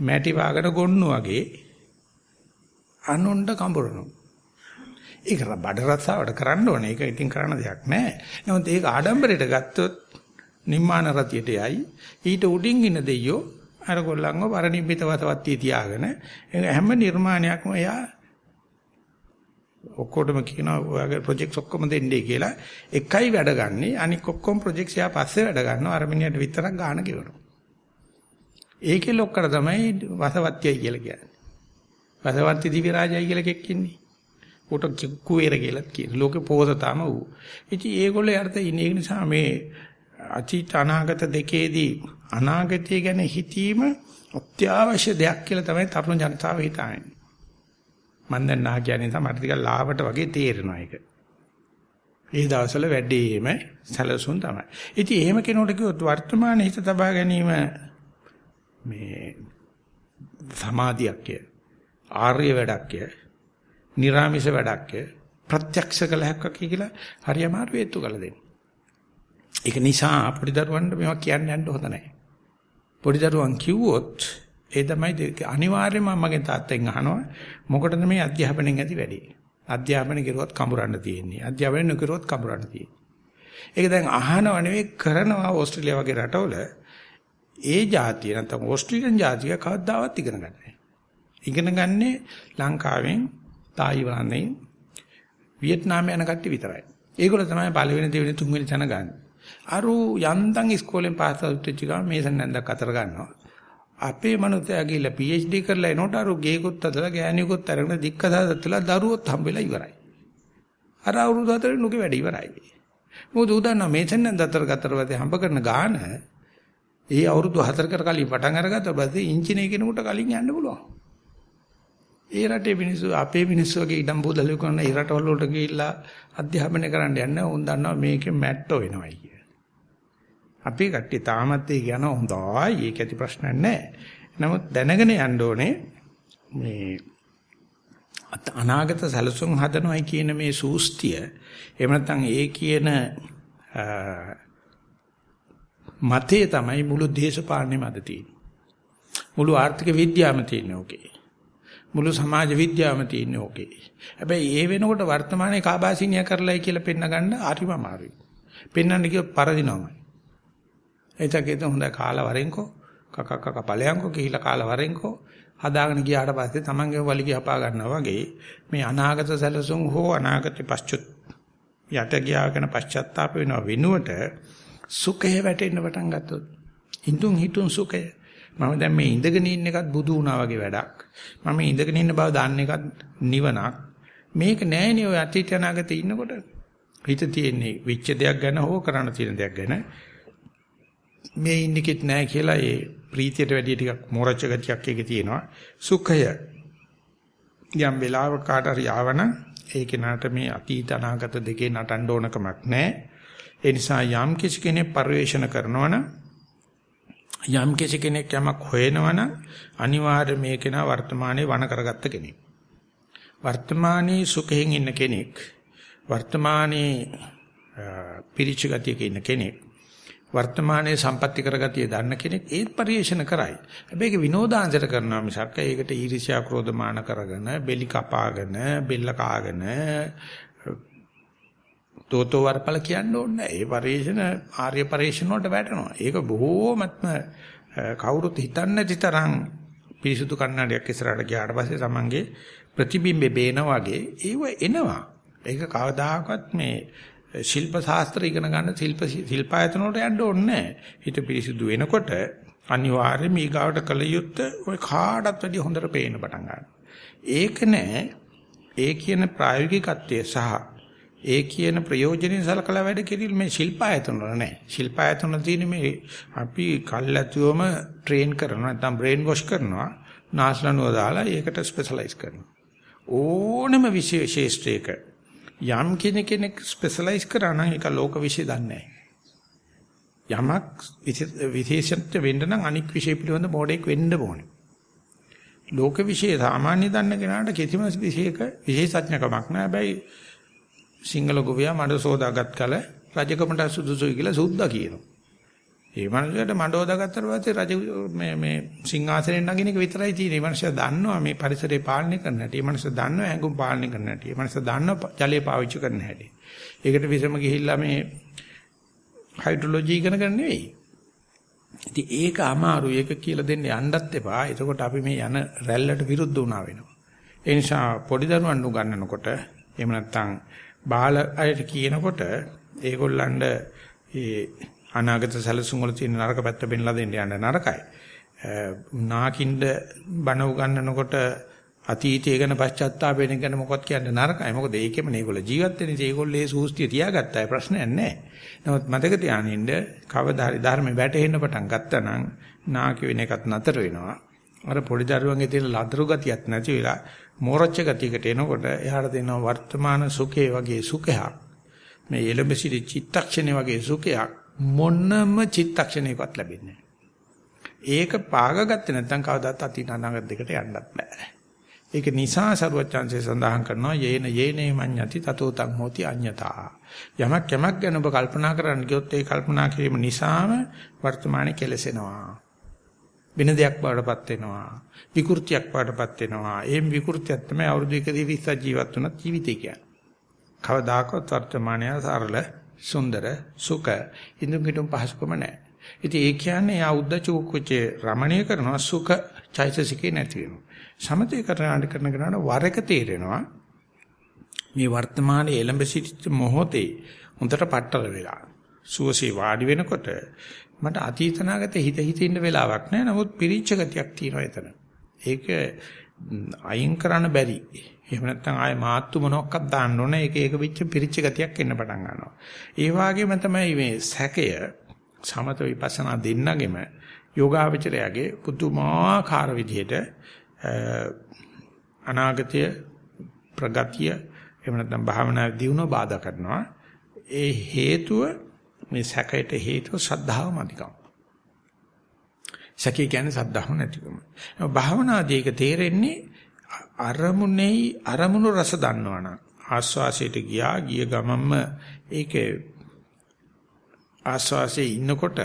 මැටි වාගෙන ගොන්නු වගේ අනුණ්ඩ කඹරනවා. ඒක බඩ රස්සාවට කරන්න ඕනේ. ඒක ඉතින් කරන්න දෙයක් නැහැ. නමුත් ඒක ආඩම්බරයට ගත්තොත් නිම්මාන රතියට යයි. ඊට උඩින් ඉන්න දෙයියෝ අර ගොල්ලන්ව පරිනිම්මිත වතවත්තිය තියාගෙන හැම නිර්මාණයක්ම එයා ඔක්කොටම කියනවා ඔයාගේ ප්‍රොජෙක්ට්ස් ඔක්කොම දෙන්නේ කියලා එකයි වැඩ ගන්නෙ අනික ඔක්කොම ප්‍රොජෙක්ට්ස් යා පස්සේ වැඩ ගන්නවා අර මිනිහට විතරක් ගාන ගෙවනවා ඒකේ ලොක්කර තමයි වසවත්යයි කියලා කියන්නේ. වසවත්ති දිවි රාජයයි කියලා කෙක් ඉන්නේ. උට කුවේර කියලා කියන. ලෝකේ පොහසතාම වූ ඉතින් ඒගොල්ලෝ යර්ථ ඉන්නේ. ඒ නිසා මේ අතීත අනාගත දෙකේදී අනාගතය ගැන හිතීම අත්‍යවශ්‍ය දෙයක් කියලා තමයි තරුණ ජනතාව හිතන්නේ මම දැන් නා කියන්නේ තමයි මට ටිකක් ලාවට වගේ තේරෙනවා ඒක. ඒ දවස්වල වැඩිම සැලසුම් තමයි. ඉතින් එහෙම කෙනෙකුට කිව්වොත් වර්තමාන හිත තබා ගැනීම මේ සමාධියක් ආර්ය වැඩක් නිර්ාමිෂ වැඩක් ප්‍රත්‍යක්ෂ කළ හැක්කක් කියලා හරි අමාරු හේතු කළ දෙන්න. ඒක නිසා පොඩි දරුවන්ට මේවා කියන්න යන්න හොඳ නැහැ. පොඩි දරුවන් කිව්වොත් ඒ තමයි අනිවාර්යයෙන්ම මගේ තාත්තෙන් අහනවා මොකටද මේ අධ්‍යාපනයෙන් ඇති වැඩි? අධ්‍යාපනය කරුවත් කඹරන්න තියෙන්නේ. අධ්‍යාපනය නොකරුවත් කඹරන්න තියෙන්නේ. ඒක දැන් අහනව නෙවෙයි කරනවා ඕස්ට්‍රේලියාව වගේ රටවල ඒ જાතිය නැත්නම් ඕස්ට්‍රේලියන් જાතිය කවදාවත් ඉගෙන ගන්න නැහැ. ඉගෙන ගන්නේ ලංකාවෙන්, තායිවානයෙන්, වියට්නාමයේ යන කට්ටිය විතරයි. ඒගොල්ලෝ තමයි පළවෙනි දෙවෙනි තුන්වෙනි තැන ගන්න. අරු යන්තම් ඉස්කෝලෙන් පාස් අවුට් වෙච්ච ගමන් මේසන් නැන්දක් අතර ගන්නවා. අපේ මනුස්සයා ගිහිල්ලා PhD කරලා එනකොට අර ගේකොත් අදලා ගෑණියෙකුත් අරගෙන දික්කසාදත්ලා දරුවොත් හම්බෙලා ඉවරයි. අර අවුරුදු හතරේ නුගේ වැඩ ඉවරයි. මොකද උදන්න මේසෙන් දතර ගතර වතේ හම්බ කරන ගාන ඒ අවුරුදු හතරකට කලින් පටන් අරගත්ත පස්සේ ඉංජිනේර කෙනෙකුට කලින් යන්න පුළුවන්. ඒ රටේ මිනිස්සු අපේ මිනිස්සු වගේ ඉඩම් බෝදලු කරන ඒ රටවල වලට ගිහිල්ලා අධ්‍යාපනය කරන්න යන්න උන් දන්නවා මේකේ මැට්ටෝ වෙනවයි කිය. අපේ කට්ටිය තාමත් ඒ කියන හොඳයි ඒක ඇති ප්‍රශ්නයක් නැහැ. නමුත් දැනගෙන යන්න ඕනේ මේ අනාගත සැලසුම් හදනවයි කියන මේ සූස්තිය එහෙම නැත්නම් ඒ කියන මතේ තමයි මුළු දේශපාලනයම අද තියෙන්නේ. මුළු ආර්ථික විද්‍යාවම තියෙන්නේ ඕකේ. මුළු සමාජ විද්‍යාවම තියෙන්නේ ඕකේ. හැබැයි ඒ වෙනකොට වර්තමානයේ කාබාසිනිය කරලයි කියලා පෙන්න ගන්න හරිම අමාරුයි. පෙන්වන්න කිව්ව පරදිනවමයි. එතකෙද හොඳ කාලා වරෙන්කෝ කක කක ඵලයන්කෝ ගිහිලා කාලා වරෙන්කෝ හදාගෙන ගියාට පස්සේ තමන්ගේ වලිගය හපා ගන්නවා වගේ මේ අනාගත සැලසුම් හෝ අනාගත පශ්චුත් යට ගියාගෙන පශ්චාත්තාප වෙනව වෙනුවට සුඛය වැටෙන්න පටන් ගත්තොත් හිතුන් හිතුන් සුඛය මම දැන් මේ ඉඳගෙන ඉන්න එකත් බුදු වුණා වගේ වැඩක් මම ඉඳගෙන ඉන්න බව දන්න එකත් නිවනක් මේක නෑනේ ඔය අතීත අනාගතේ ඉන්නකොට හිත තියෙන්නේ විච්ච දෙයක් ගැන හෝ කරන්න තියෙන දෙයක් ගැන මේ ඉන්නකෙත් නැහැ කියලා ඒ ප්‍රීතියට වැඩිය ටිකක් මෝරච්ච ගතියක් එකේ තියෙනවා. සුඛය. යම් වෙලාවක කාට හරි ආවන ඒ කෙනාට මේ අතීත අනාගත දෙකේ නටන්න ඕන කමක් නැහැ. ඒ නිසා යම් කිසි කෙනෙක් පරිවේෂණ කරනවනම් යම් කිසි කෙනෙක් යමක් හොයනවනම් අනිවාර්ය මේ කෙනා වර්තමානයේ වණ කරගත්ත කෙනෙක්. වර්තමානයේ සුඛයෙන් ඉන්න කෙනෙක්. වර්තමානයේ පිරිච ගතියක ඉන්න කෙනෙක්. වර්තමානයේ සම්පත්‍ති කරගතිය දන්න කෙනෙක් ඒත් පරිේශන කරයි. හැබැයි ඒක විනෝදාංශයට කරනවා මිසක් ඒකට ඊර්ෂ්‍යා ක්‍රෝධ මාන කරගෙන බෙලි කපාගෙන බෙල්ල කාගෙන තෝතෝ වරපල කියන්න ඕනේ නැහැ. ඒ පරිේශන ආර්ය පරිේශන වලට වැටෙනවා. ඒක බොහෝමත්ම කවුරුත් හිතන්නේ නැති තරම් පිරිසුදු කන්නඩියක් ඉස්සරහට ගියාට පස්සේ තමන්ගේ ප්‍රතිබිම්බේ බේනා වගේ ඒව එනවා. ඒක කවදාකවත් මේ ශිල්ප ශාස්ත්‍ර ඉගෙන ගන්න ශිල්ප ශිල්පායතන වලට යන්න ඕනේ නැහැ. හිත පිරිසිදු වෙනකොට අනිවාර්යයෙන් ඊගාවට කල යුත්තේ ඔය කාටත් වැඩි හොඳට පේන්න පටන් ගන්නවා. ඒක නෑ ඒ කියන ප්‍රායෝගිකත්වය සහ ඒ කියන ප්‍රයෝජනෙ සලකලා වැඩ කිරීම මේ ශිල්පායතන වල නෑ. ශිල්පායතන වල තියෙන මේ අපි කල්ැතුවම ට්‍රේන් කරනවා නැත්නම් බ්‍රේන් වොෂ් කරනවා. නාස්ලනුව දාලා ඒකට ස්පෙෂලායිස් කරනවා. ඕනම විශේෂ යම් කෙනෙක් ස්පෙෂලායිස් කරා නම් ඒක ලෝක විශ්ය දන්නේ යමක් විශේෂත්ව වෙන්න නම් අනික් විෂය පිළිබඳ මොඩෙක් වෙන්න ඕනේ. ලෝක විශ්ය සාමාන්‍ය දන්න කෙනාට කිසිම විශේෂක විශේෂඥකමක් නැහැ. හැබැයි සිංහල ගොවියා මඩ සෝදාගත් කල රජකමට සුදුසුයි කියලා සුද්දා කියනවා. ඒ මනුස්සයාට මඩ හොදාගත්තට පස්සේ රජ මේ මේ සිංහාසනෙන් නගින එක විතරයි තියෙන්නේ. ඒ මනුස්සයා දන්නවා මේ පරිසරය පාලනය කරන්න හැටි. ඒ මනුස්සයා දන්නවා හැඟුම් පාලනය කරන්න හැටි. ඒ මනුස්සයා දන්නවා ජලය පාවිච්චි කරන්න හැටි. ඒකට විසම ගිහිල්ලා මේ හයිඩ්‍රොලොජි ඉගෙන ගන්න නෙවෙයි. ඉතින් ඒක අමාරුයි. ඒක කියලා දෙන්න යන්නත් එපා. එතකොට අපි මේ යන රැල්ලට විරුද්ධ වුණා වෙනවා. ඒ නිසා පොඩි දරුවන් උගන්වනකොට එහෙම නැත්නම් බාල අයට කියනකොට ඒගොල්ලන්ට ඒ අනාගත සැලසුම් වල තියෙන නරක පැත්ත පෙන්ලා දෙන්න යන්න නරකයි. නාකින්ද බණ උගන්වනකොට අතීතය ගැන පශ්චාත්තාපයෙන් ගැන මොකක්ද කියන්නේ නරකයි. මොකද ඒකෙම මේගොල්ලෝ ජීවත් වෙන ඉතින් ඒගොල්ලෝ ඒ සූස්තිය තියාගත්තා. ඒ ප්‍රශ්නයක් නැහැ. නමුත් මතක තියානින්න කවදා හරි ධර්මෙ වැටෙන්න පටන් ගත්තා නම් නාකි වෙන එකත් නතර වෙනවා. අර පොඩි දරුවන්ගේ තියෙන ලදරු ගතියක් නැති වෙලා මෝරච්ච ගතියකට එනකොට එයාට දෙනවා වර්තමාන සුඛේ වගේ සුඛයක්. මේ එළඹ සිටි චිත්තක්ෂණේ වගේ සුඛයක් මොනම චිත්තක්ෂණයකවත් ලැබෙන්නේ ඒක පාගගත්තේ නැත්නම් කවදාත් අතීත අනාගත දෙකට යන්නත් බෑ. ඒක නිසා සරුවචාන්සේ සඳහන් කරනවා යේන යේනේ මඤ්ඤති තතෝ තං හෝති අඤ්ඤතා. යමක් යමක් ගැන ඔබ කල්පනා කරන්න ගියොත් ඒ කල්පනා කිරීම නිසාම වර්තමානයේ කෙලසෙනවා. වෙන දෙයක් බවටපත් වෙනවා. විකෘතියක් බවටපත් වෙනවා. ඒ විකෘතියක් තමයි අවුරුදු 120 ජීවත් වුණත් ජීවිතය කියන්නේ. කවදාකවත් වර්තමානය සරල සුන්දර සුඛ ඉඳුම් හිටුම් පහසුකම නැහැ. ඉතින් ඒ කියන්නේ යා උද්දච්ච කුච්චේ රමණීය කරනවා සුඛ චෛතසිකේ නැති වෙනවා. සමතේ කරනාට කරන කරන වර එක තේරෙනවා මේ වර්තමානයේ එළඹ සිටිච්ච මොහොතේ හොඳට පట్టල වෙලා සුවසේ වාඩි වෙනකොට මට අතීතනාගත හිත හිත ඉන්න වෙලාවක් නැහැ. නමුත් පිරිච්ච ගතියක් තියෙනවා එතන. ඒක අයින් කරන්න බැරි. එහෙම නැත්නම් ආයේ මාත්තු මොනක්වත් දාන්න ඕනේ. ඒක ඒක පිච්ච පිරිච්ච ගතියක් එන්න පටන් ගන්නවා. ඒ වගේම තමයි මේ සැකය සමත විපස්සනා දෙන්නගෙම යෝගාවචරයගේ පුදුමාකාර විදිහට අනාගතය ප්‍රගතිය එහෙම නැත්නම් භාවනා දියුණුව බාධා කරනවා. ඒ හේතුව මේ සැකයට හේතුව ශ්‍රද්ධාව මතිකම්. සැකේ කියන්නේ ශ්‍රද්ධාව නැතිකම. භාවනාදී ඒක තේරෙන්නේ අරමුණේ අරමුණු රස දන්නවනම් ආස්වාසයට ගියා ගිය ගමන්ම ඒකේ ආස්වාසයේ ඉන්නකොට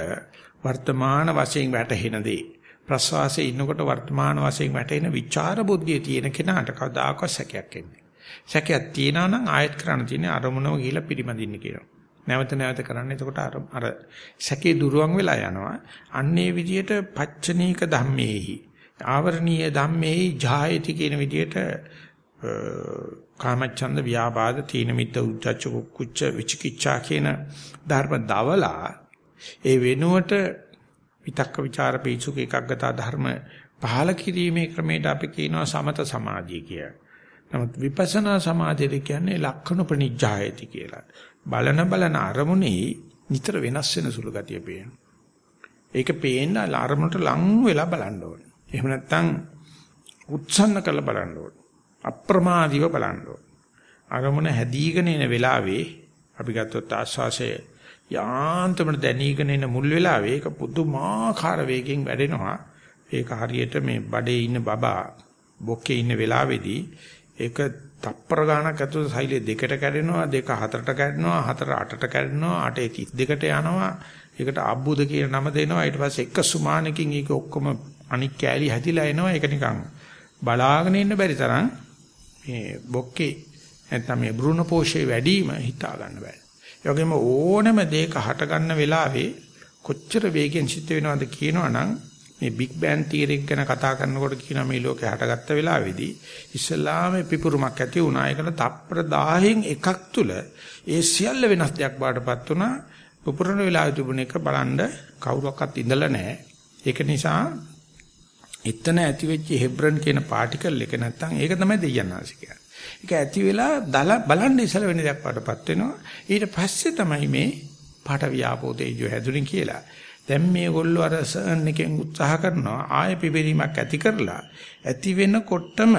වර්තමාන වශයෙන් වැටහෙන දේ ප්‍රස්වාසයේ ඉන්නකොට වර්තමාන වශයෙන් වැටෙන විචාර බුද්ධිය තියෙන කෙනාට කවදාකවත් සැකයක් එන්නේ. සැකයක් තියනා නම් ආයත් කරන්න තියෙන අරමුණම ගිහිලා පිරිමදින්න කියනවා. නැවත නැවත කරන්න එතකොට අර අර සැකේ දුරවන් වෙලා යනවා. අන්නේ විදියට පච්චනීක ධම්මේහි ආවරණීය ධම්මේ ජායති කියන විදිහට කාමච්ඡන්ද ව්‍යාපාද තීන මිද්ද උද්ධච්ච කුච්ච විචිකිච්ඡා කියන ධර්ම දවලා ඒ වෙනුවට විතක්ක ਵਿਚාර පීචුක එකග්ගතා ධර්ම පහල කිරීමේ ක්‍රමයට අපි කියනවා සමත සමාධිය කියලා. නමුත් විපස්සනා සමාධිය කියන්නේ ලක්ෂණ ප්‍රනිජ්ජායති කියලා. බලන බලන අරමුණේ නිතර වෙනස් වෙන සුළු ගතිය පේනවා. ඒක පේන්න අරමුණට ලං වෙලා බලන්න ඕනේ. එහෙම නැත්නම් උත්සන්න කරලා බලන්න ඕනේ. අප්‍රමාදීව බලන්න ඕනේ. අරමුණ හැදීගෙන එන වෙලාවේ අපි ගත්තොත් ආස්වාසය යාන්තමට දැනීගෙන එන මුල් වෙලාවේ ඒක පුදුමාකාර වේගෙන් වැඩෙනවා. ඒක හරියට මේ බඩේ ඉන්න බබා බොක්කේ ඉන්න වෙලාවේදී ඒක තප්පර ගානක් ඇතුළත සෛලය දෙකට කැඩෙනවා දෙක හතරට කැඩෙනවා හතර අටට කැඩෙනවා අටේ 32ට යනවා. ඒකට අබ්බුද කියන නම දෙනවා. ඊට පස්සේ එක සුමානකින් ඒක ඔක්කොම අනික් කෑලි හැදිලා එනවා. ඒක නිකන් බලාගෙන ඉන්න බැරි තරම් මේ බොක්කේ නැත්නම් මේ බ්‍රුණ පෝෂයේ වැඩිම හිතා ගන්න බෑ. ඒ වගේම ඕනම දෙයක හට ගන්න වෙලාවේ කොච්චර වේගෙන් සිද්ධ වෙනවද කියනවනම් මේ බිග් බෑන් තියරි ගැන කතා කරනකොට කියන මේ ලෝකේ හටගත්ත වෙලාවේදී ඉස්ලාමයේ පිපුරුමක් ඇති වුණා. ඒකට තප්පර 1000න් එකක් තුල ඒ සියල්ල වෙනස් දෙයක් බාටපත් වුණා. පුපුරන වෙලාවේ තිබුණ එක බලන්න කවුරක්වත් ඉඳලා නැහැ. ඒක නිසා එතන ඇති වෙච්ච හෙබ්‍රන් කියන පාටිකල් එක නැත්තම් ඒක තමයි දෙයයන්ාසි කියන්නේ. ඒක ඇති වෙලා බලන්න ඉසල වෙන දෙයක් වඩපත් වෙනවා. ඊට පස්සේ තමයි මේ පාට ව්‍යාපෝ තේජෝ හැදුනේ කියලා. දැන් මේගොල්ලෝ අර සර්න් එකෙන් උත්සාහ කරනවා ආය පිපිරීමක් ඇති කරලා ඇති වෙනකොටම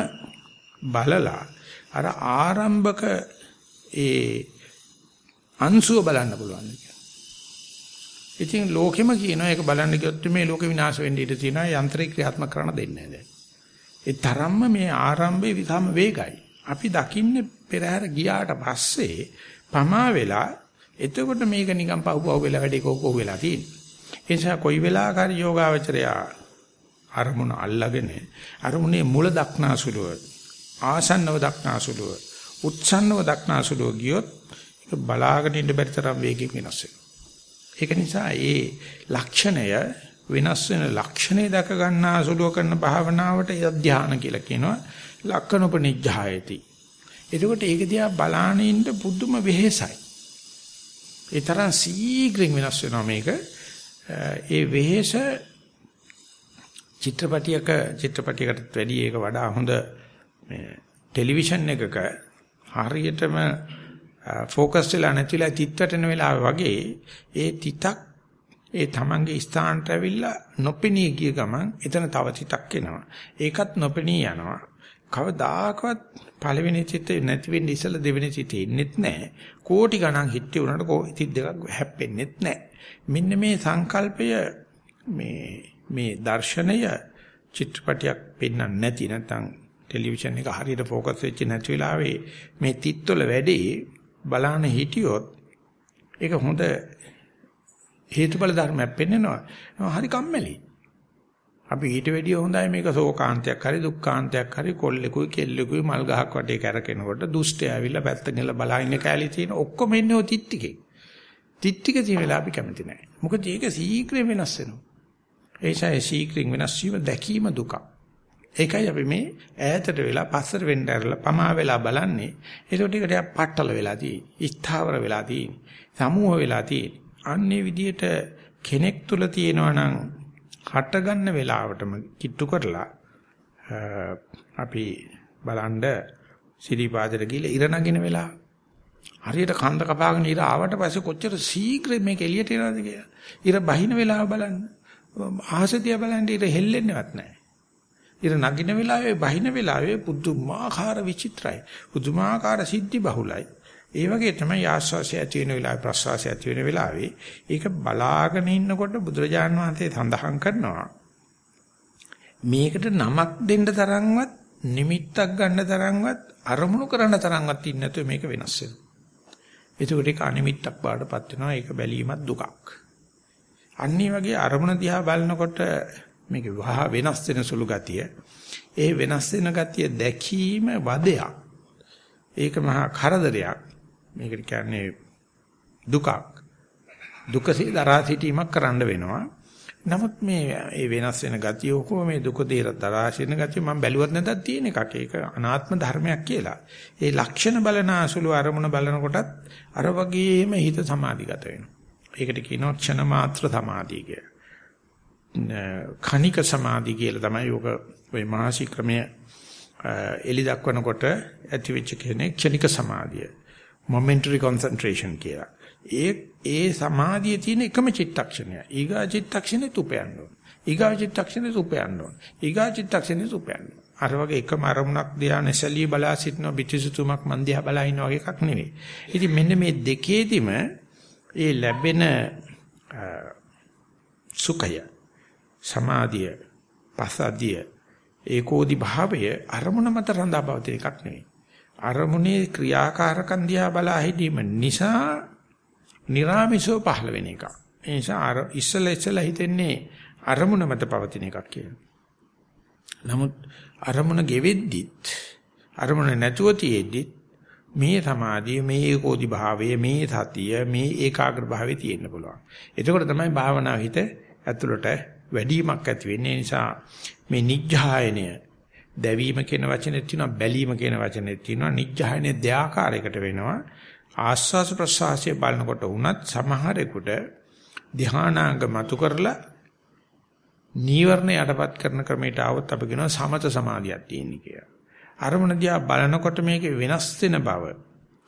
බලලා අර ආරම්භක ඒ අංශුව බලන්න පුළුවන් කියලා. ඉතින් ලෝකෙම කියනවා ඒක බලන්න ගියොත් මේ ලෝකෙ විනාශ වෙන්න ඉඩ තියෙනවා යන්ත්‍රේ ක්‍රියාත්මක කරන්න දෙන්නේ නැහැ. ඒ තරම්ම මේ ආරම්භයේ විසම වේගයි. අපි දකින්නේ පෙරහැර ගියාට පස්සේ පමා වෙලා එතකොට මේක නිකන් පහු පහු වෙලා වැඩි කෝකෝ වෙලා තියෙන්නේ. ඒ නිසා කොයි වෙලාවකරි යෝගාවචරය අරමුණ අල්ලගෙන අරමුණේ මුල දක්නාසුලුව ආසන්නව දක්නාසුලුව උත්සන්නව දක්නාසුලුව ගියොත් ඒක බලාගෙන ඉන්න බැරි තරම් වේගයෙන් වෙනස් වෙනවා. ඒක නිසා ඒ ලක්ෂණය වෙනස් වෙන ලක්ෂණය දක ගන්නාසුලුව කරන භාවනාවට ධානය කියලා කියනවා. ලක්කනොපනිජ්ජායති. එතකොට ඒක දිහා බලාගෙන ඉන්න පුදුම වෙහෙසයි. ඒ තරම් සීඝ්‍රයෙන් වෙනස් වෙනවා මේක. ඒ වෙහෙස චිත්‍රපටියක චිත්‍රපටියකටත් වැඩි ඒක වඩා හොඳ මේ ටෙලිවිෂන් එකක හරියටම ફોකස් වෙලා නැතිලා තිත් වැටෙන වෙලාව වගේ ඒ තිතක් ඒ තමන්ගේ ස්ථානට ඇවිල්ලා නොපෙනී ගිය ගමන් එතන තව තිතක් එනවා. ඒකත් නොපෙනී යනවා. කවදාකවත් පළවෙනි චිතේ නැති වෙන්නේ ඉස්සලා දෙවෙනි චිතේ ඉන්නෙත් නැහැ. කෝටි ගණන් හිටේ උනට කෝටි දෙකක් හැප්පෙන්නෙත් නැහැ. මෙන්න මේ සංකල්පය මේ මේ දර්ශනය චිත්‍රපටයක් පෙන්වන්න නැති නැත්නම් ටෙලිවිෂන් එක හරියට ફોකස් වෙච්ච නැති වෙලාවේ මේ තිත්වල වැඩේ බලන්න හිටියොත් ඒක හොඳ හේතුඵල ධර්මයක් පෙන්වනවා. හරි කම්මැලි. අපි ඊට වැඩිය හොඳයි මේක ශෝකාන්තයක් හරි දුක්ඛාන්තයක් හරි කොල්ලෙකුයි කෙල්ලෙකුයි මල් ගහක් වටේ කැරකෙනකොට දුෂ්ටය ඇවිල්ලා පැත්තකින් ගිහලා බලා ඉන්න කෑලි තියෙන ඔක්කොම ඉන්නේ ඔය තිත්තිකේ. තිත්තික තියෙන වෙලාව අපි කැමති නැහැ. මොකද ඒක සීක්‍රේ වෙනස් වෙනවා. ඒසයි සීක්‍රින් වෙනස් වීම දැකීම දුක. ඒකයි අපි මේ ඈතට වෙලා පස්සට වෙන්න ඇරලා පමා වෙලා බලන්නේ. ඒක ටික ටික පట్టල වෙලා තියෙන්නේ. ස්ථාවර වෙලා තියෙන්නේ. සමූහ වෙලා තියෙන්නේ. අන්නේ විදිහට කෙනෙක් තුල තියෙනවා නම් හට ගන්න වෙලාවටම කිට්ටු කරලා අපි බලන්න සිරිපාදට ගිහලා ඉර නගින වෙලාව හරියට කන්ද කපාගෙන ඉර ආවට පස්සේ කොච්චර ශීඝ්‍රයෙන් මේක එළියට එනවද කියලා. ඉර බහින වෙලාව බලන්න. ආහසතිය බලන්න ඉර හෙල්ලෙන්නේවත් නැහැ. ඉර නගින වෙලාවේ බහින වෙලාවේ පුදුමාකාර විචිත්‍රයි. පුදුමාකාර සිද්ධි බහුලයි. ඒ වගේ තමයි ආස්වාසය ඇති වෙන වෙලාවේ ප්‍රස්වාසය ඇති වෙන වෙලාවේ ඒක බලාගෙන ඉන්නකොට බුදුරජාන් වහන්සේ සඳහන් කරනවා මේකට නමක් දෙන්න තරම්වත් නිමිත්තක් ගන්න තරම්වත් අරමුණු කරන්න තරම්වත් ඉන්නේ නැතුව මේක වෙනස් වෙනවා. ඒකට ඒක අනිමිත්තක් බාටපත් වෙනවා. ඒක බැලීමත් දුකක්. අනිත් වගේ අරමුණ දිහා බලනකොට මේක වහ වෙනස් වෙන සුළු ගතිය. ඒ වෙනස් වෙන ගතිය දැකීම වදයක්. ඒක මහා කරදරයක්. මේකට කියන්නේ දුකක්. දුකසේ දරා සිටීමක් කරන්න වෙනවා. නමුත් මේ ඒ වෙනස් වෙන ගතිය කොහොම මේ දුක දේර දරා සිටින ගතිය මම බැලුවත් නැතත් තියෙන එකක්. ඒක අනාත්ම ධර්මයක් කියලා. ඒ ලක්ෂණ බලන අසුළු අරමුණ බලනකොටත් අර වගේම හිත සමාධිගත වෙනවා. ඒකට කියනවා ක්ෂණ මාත්‍ර සමාධිය කියලා. කණික සමාධිය කියලා තමයි ඔක ওই මහසි ක්‍රමය එලි දක්වනකොට ඇති වෙච්ච කෙනෙක් ක්ෂණික සමාධිය. momentary concentration කියලා. ඒ ඒ සමාධියේ තියෙන එකම චිත්තක්ෂණය. ඊගා චිත්තක්ෂණේ තුපයන්න ඕන. ඊගා චිත්තක්ෂණේ තුපයන්න ඕන. ඊගා චිත්තක්ෂණේ තුපයන්න ඕන. අර වගේ එකම අරමුණක් දිහා නැසලී බලා සිටින පිටිසුතුමක් මන් දිහා බලා ඉන්න වගේ එකක් නෙවෙයි. ඉතින් මෙන්න මේ දෙකේදිම ඒ ලැබෙන සුඛය සමාධිය පසදිය ඒකෝදි භාවය අරමුණ මත රඳාපවතින එකක් නෙවෙයි. අරමුණේ ක්‍රියාකාරකම් දිහා බලා හිටීම නිසා නිරාමිෂෝ පහළ වෙන එක. ඒ නිසා අර ඉස්සලා ඉස්සලා හිතෙන්නේ අරමුණ මත පවතින එකක් කියලා. නමුත් අරමුණ ගෙවෙද්දිත් අරමුණ නැතුව තියෙද්දිත් මේ සමාධිය මේ ඒකෝදි භාවය මේ සතිය මේ ඒකාග්‍ර භාවය තියෙන්න පුළුවන්. එතකොට තමයි භාවනාව හිත ඇතුළට වැඩිමක් ඇති වෙන්නේ. නිසා මේ නිජ්ජායනය දැවීම කියන වචනේ තියෙනවා බැලීම කියන වචනේ තියෙනවා නිජ්ජායනය දෙආකාරයකට වෙනවා. ආස්වාස ප්‍රසආසය බලනකොට වුණත් සමහරෙකුට ධානාංග මතු කරලා නීවරණ යටපත් කරන ක්‍රමයට આવොත් අපි කියනවා සමත සමාධියක් තියෙන කියලා. අරමුණ දිහා බලනකොට මේකේ වෙනස් වෙන බව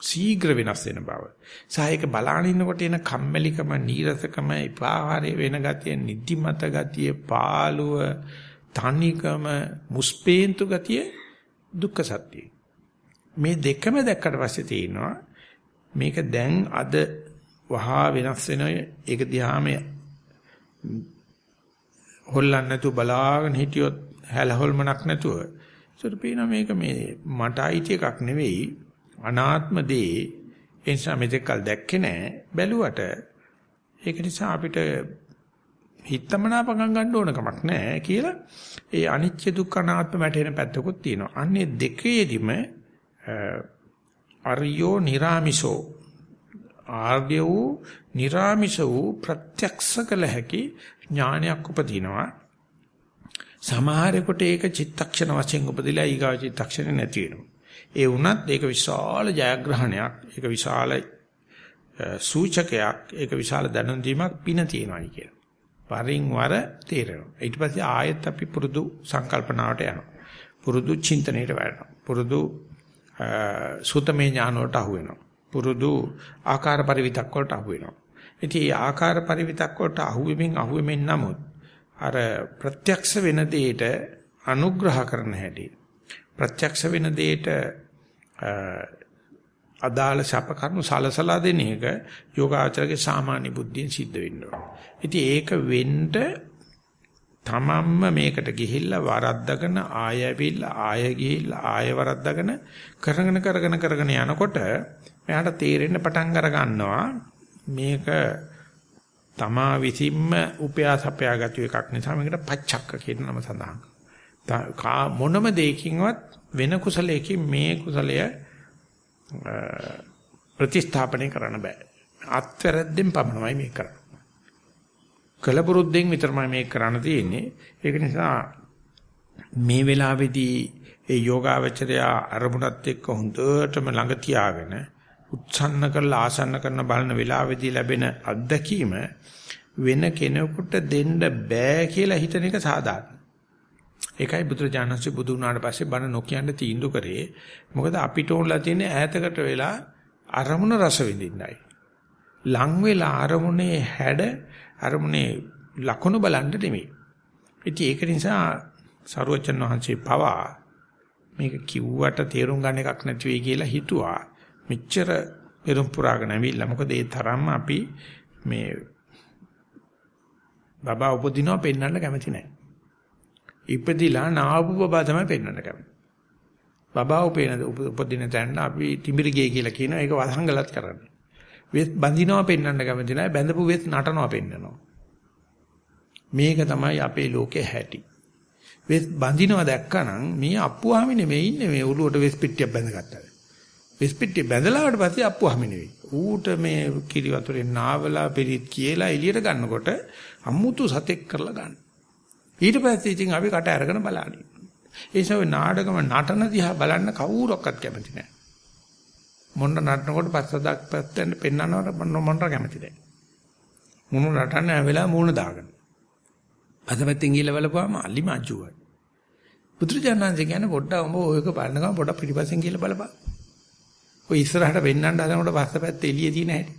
ශීඝ්‍ර වෙනස් වෙන බව. සායක බලාගෙන ඉන්නකොට එන කම්මැලිකම, නීරසකම, ඉපාහාරය වෙන ගතිය, නිදිමත ගතිය, පාළුව, තනිකම, මුස්පේන්තු ගතිය දුක්ඛ සත්‍යයි. මේ දෙකම දැක්කට පස්සේ තියෙනවා මේක දැන් අද වහා වෙනස් වෙන ඒක දිහාම හොල්ලන්න නැතුව බලාගෙන හිටියොත් හැලහොල්මනක් නැතුව. ඒකට පේනවා මේක මේ මට අයිති එකක් නෙවෙයි. අනාත්ම දේ. ඒ නිසා මෙතෙක්කල් දැක්කේ නැහැ බැලුවට ඒක නිසා අපිට හිතමනාපකම් ගන්න ඕන කමක් නැහැ කියලා ඒ අනිත්‍ය දුක්ඛ අනාත්ම වැටෙන පැත්තකුත් තියෙනවා. අන්නේ දෙකේදිම අරියෝ නිරාමිසෝ ආර්ය වූ නිරාමිස වූ ප්‍රත්‍යක්ෂ කළ හැකි ඥානයක් උපදිනවා. සමහරෙකුට ඒක චිත්තක්ෂණ වශයෙන් උපදිලා ඊගාව චිත්තක්ෂණ නැති වෙනවා. ඒ වුණත් ඒක විශාල ජයග්‍රහණයක්, ඒක විශාල සූචකයක්, ඒක විශාල දැනුම් දීමක් පින තියෙනවායි කියන. වරින් වර තේරෙනවා. ඊට පස්සේ ආයෙත් අපි පුරුදු සංකල්පනාවට යනවා. පුරුදු චින්තනයට වැටෙනවා. පුරුදු සූතමේ ඥාන වලට අහු වෙනවා. පුරුදු ආකාර පරිවිතක් වලට අහු වෙනවා. ඉතින් මේ ආකාර පරිවිතක් වලට අහු වෙමින් අහු වෙමින් නමුත් අර ප්‍රත්‍යක්ෂ වෙන දෙයට අනුග්‍රහ කරන හැටි ප්‍රත්‍යක්ෂ වෙන දෙයට අදාළ ශප කරුණු සලසලා දෙන එක යෝගාචරගේ සාමාන්‍ය බුද්ධියෙන් සිද්ධ වෙනවා. ඉතින් ඒක වෙන්න තමන්ම මේකට ගිහිල්ලා වරද්දගෙන ආය ඇවිල්ලා ආය ගිහිල්ලා ආය වරද්දගෙන කරගෙන කරගෙන කරගෙන යනකොට මෙයාට තේරෙන්න පටන් අර ගන්නවා මේක තමා විසින්ම උපයා සපයා ගතු එකක් නිසා මේකට පච්චක්ක කියන නම සඳහන් කරනවා. මොනම දෙයකින්වත් වෙන කුසලයකින් මේ කුසලය ප්‍රතිස්ථාපනය කරන්න බෑ. අත්වැරද්දෙන් පමණයි මේක කරන්නේ. කලපුරුද්දෙන් විතරමයි මේක කරන්න තියෙන්නේ. ඒක නිසා මේ වෙලාවේදී ඒ යෝගාවචරය අරමුණත් එක්ක හොඳටම ළඟ තියාගෙන උත්සන්න කරලා ආසන්න කරන බලන වෙලාවේදී ලැබෙන අත්දැකීම වෙන කෙනෙකුට දෙන්න බෑ කියලා හිතන එක සාධාරණයි. ඒකයි බුදුරජාණන්සේ බුදු වුණාට පස්සේ බණ නොකියන්න තීන්දුව කරේ. මොකද අපිට ඕනලා තියෙන ඈතකට වෙලා අරමුණ රස විඳින්නයි. ලං වෙලා අරමුණේ හැඩ අරමුණේ ලකුණු බලන්න නෙමෙයි. ඉතින් ඒක නිසා සරුවචන් වහන්සේ පවා මේක කිව්වට තේරුම් ගන්න එකක් නැති වෙයි කියලා හිතුවා. මෙච්චර පෙරම් පුරාගෙන ඇවිල්ලා මොකද ඒ තරම්ම අපි මේ බබා උපදිනවා පෙන්වන්න කැමති නැහැ. ඉපදිලා නාවපු බබා තමයි පෙන්වන්න කැමති. බබා උපේන උපදින තැන අපි තිඹිරි ගියේ කියලා කියන එක වසංගලත් කරන්නේ. වෙස් බඳිනවා පෙන්වන්න කැමති නැහැ බැඳපු වෙස් නටනවා පෙන්වනවා. මේක තමයි අපේ ලෝකේ හැටි. වෙස් බඳිනවා දැක්කනම් මේ අප්පුවාමි නෙමෙයි ඉන්නේ මේ ඔළුවට වෙස් පිටියක් බැඳගත්තා. වෙස් පිටිය බැඳලාට පස්සේ අප්පුවාමි නෙවෙයි. ඌට මේ කිරි වතුරෙන් නාවලා පිළිත් කියලා එළියට ගන්නකොට අමුතු සතෙක් කරලා ගන්න. ඊට පස්සේ ඉතින් අපි කට අරගෙන බලන්නේ. ඒ නිසා නාටකම නටන දිහා බලන්න කවුරක්වත් කැමති නැහැ. මොන්න නටනකොට පස්සදක් පැත්තෙන් පෙන්නනවට මොන්න කැමති නැහැ. මුණු නටන්න වෙලාව මූණ දාගෙන. අදපැත්තෙන් ගිහලා බලපුවාම අලි මංජුවයි. පුත්‍රජානන්සේ කියන්නේ පොඩ්ඩක් උඹ ඔයක බලනකම් පොඩ්ඩක් පිටිපස්සෙන් ගිහලා බලපන්. ඔය ඉස්සරහට වෙන්නන්න හදනකොට පස්සපැත්ත එළිය තියෙන හැටි.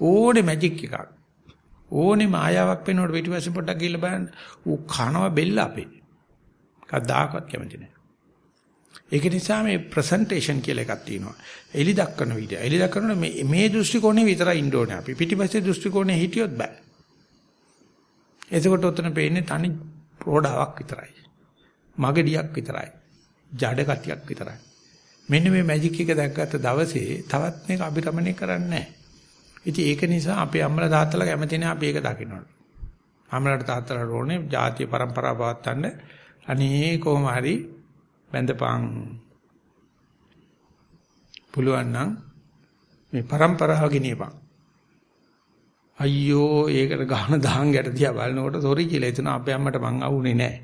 ඕනේ මැජික් එකක්. ඕනේ මායාවක් වෙනකොට පිටිපස්සේ පොඩ්ඩක් ගිහලා බලන්න. ඌ කනවා බෙල්ල අපේ. කවදාකවත් කැමති නැහැ. ඒක නිසා මේ ප්‍රසන්ටේෂන් කියලා එකක් තියෙනවා. එලි දක්වන විදිය. එලි දක්වන මේ මේ දෘෂ්ටි කෝණේ විතරයි ඉන්න ඕනේ අපි. පිටිපස්සේ දෘෂ්ටි කෝණේ හිටියොත් බෑ. එතකොට උතන පේන්නේ තනි ප්‍රෝඩාවක් විතරයි. මගඩියක් විතරයි. ජඩ කටියක් විතරයි. මෙන්න මේ මැජික් එක දැක්ගත්ත දවසේ තවත් මේක අභිරමණය කරන්නේ නැහැ. ඉතින් ඒක නිසා අපේ අම්මලා තාත්තලා කැමති නැහැ අපි ඒක දකින්නට. අම්මලාට තාත්තලාට ඕනේ ජාතිය પરම්පරාව පවත්වන්න අනේ කොහොම හරි බැඳපන්. පුළුවන් නම් මේ પરම්පරාව ගෙනියපන්. අයියෝ ඒකට ගහන දහං ගැට දිහා බලනකොට සෝරි කියලා හිතන අපේ අම්මට මං ආවුනේ නැහැ.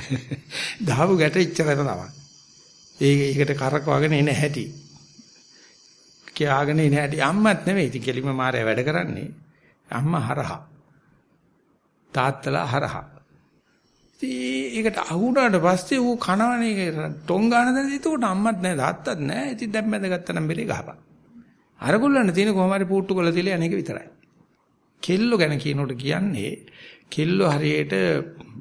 දහව ගැට ඉච්චර තමයි. ඒකට කරකවගෙන එන හැටි. කියාගෙන එන හැටි අම්මත් නෙවෙයි. ඉතින් කෙලිම මාරය වැඩ කරන්නේ. අම්මා හරහා. තාත්තලා හරහා. ඉතින් ඒකට අහුණාට පස්සේ ඌ කනවනේ ටොං ගන්න දැන් එතකොට අම්මත් නැහැ තාත්තත් නැහැ. ඉතින් දැන් මැදගත්තා නම් බෙරේ ගහපන්. අරගොල්ලන් තියෙන කොහොම හරි පූට්ටු කරලා තියලා අනේක විතරයි. කෙල්ලෝ ගැන කියනකොට කියන්නේ කෙල්ලෝ හරියට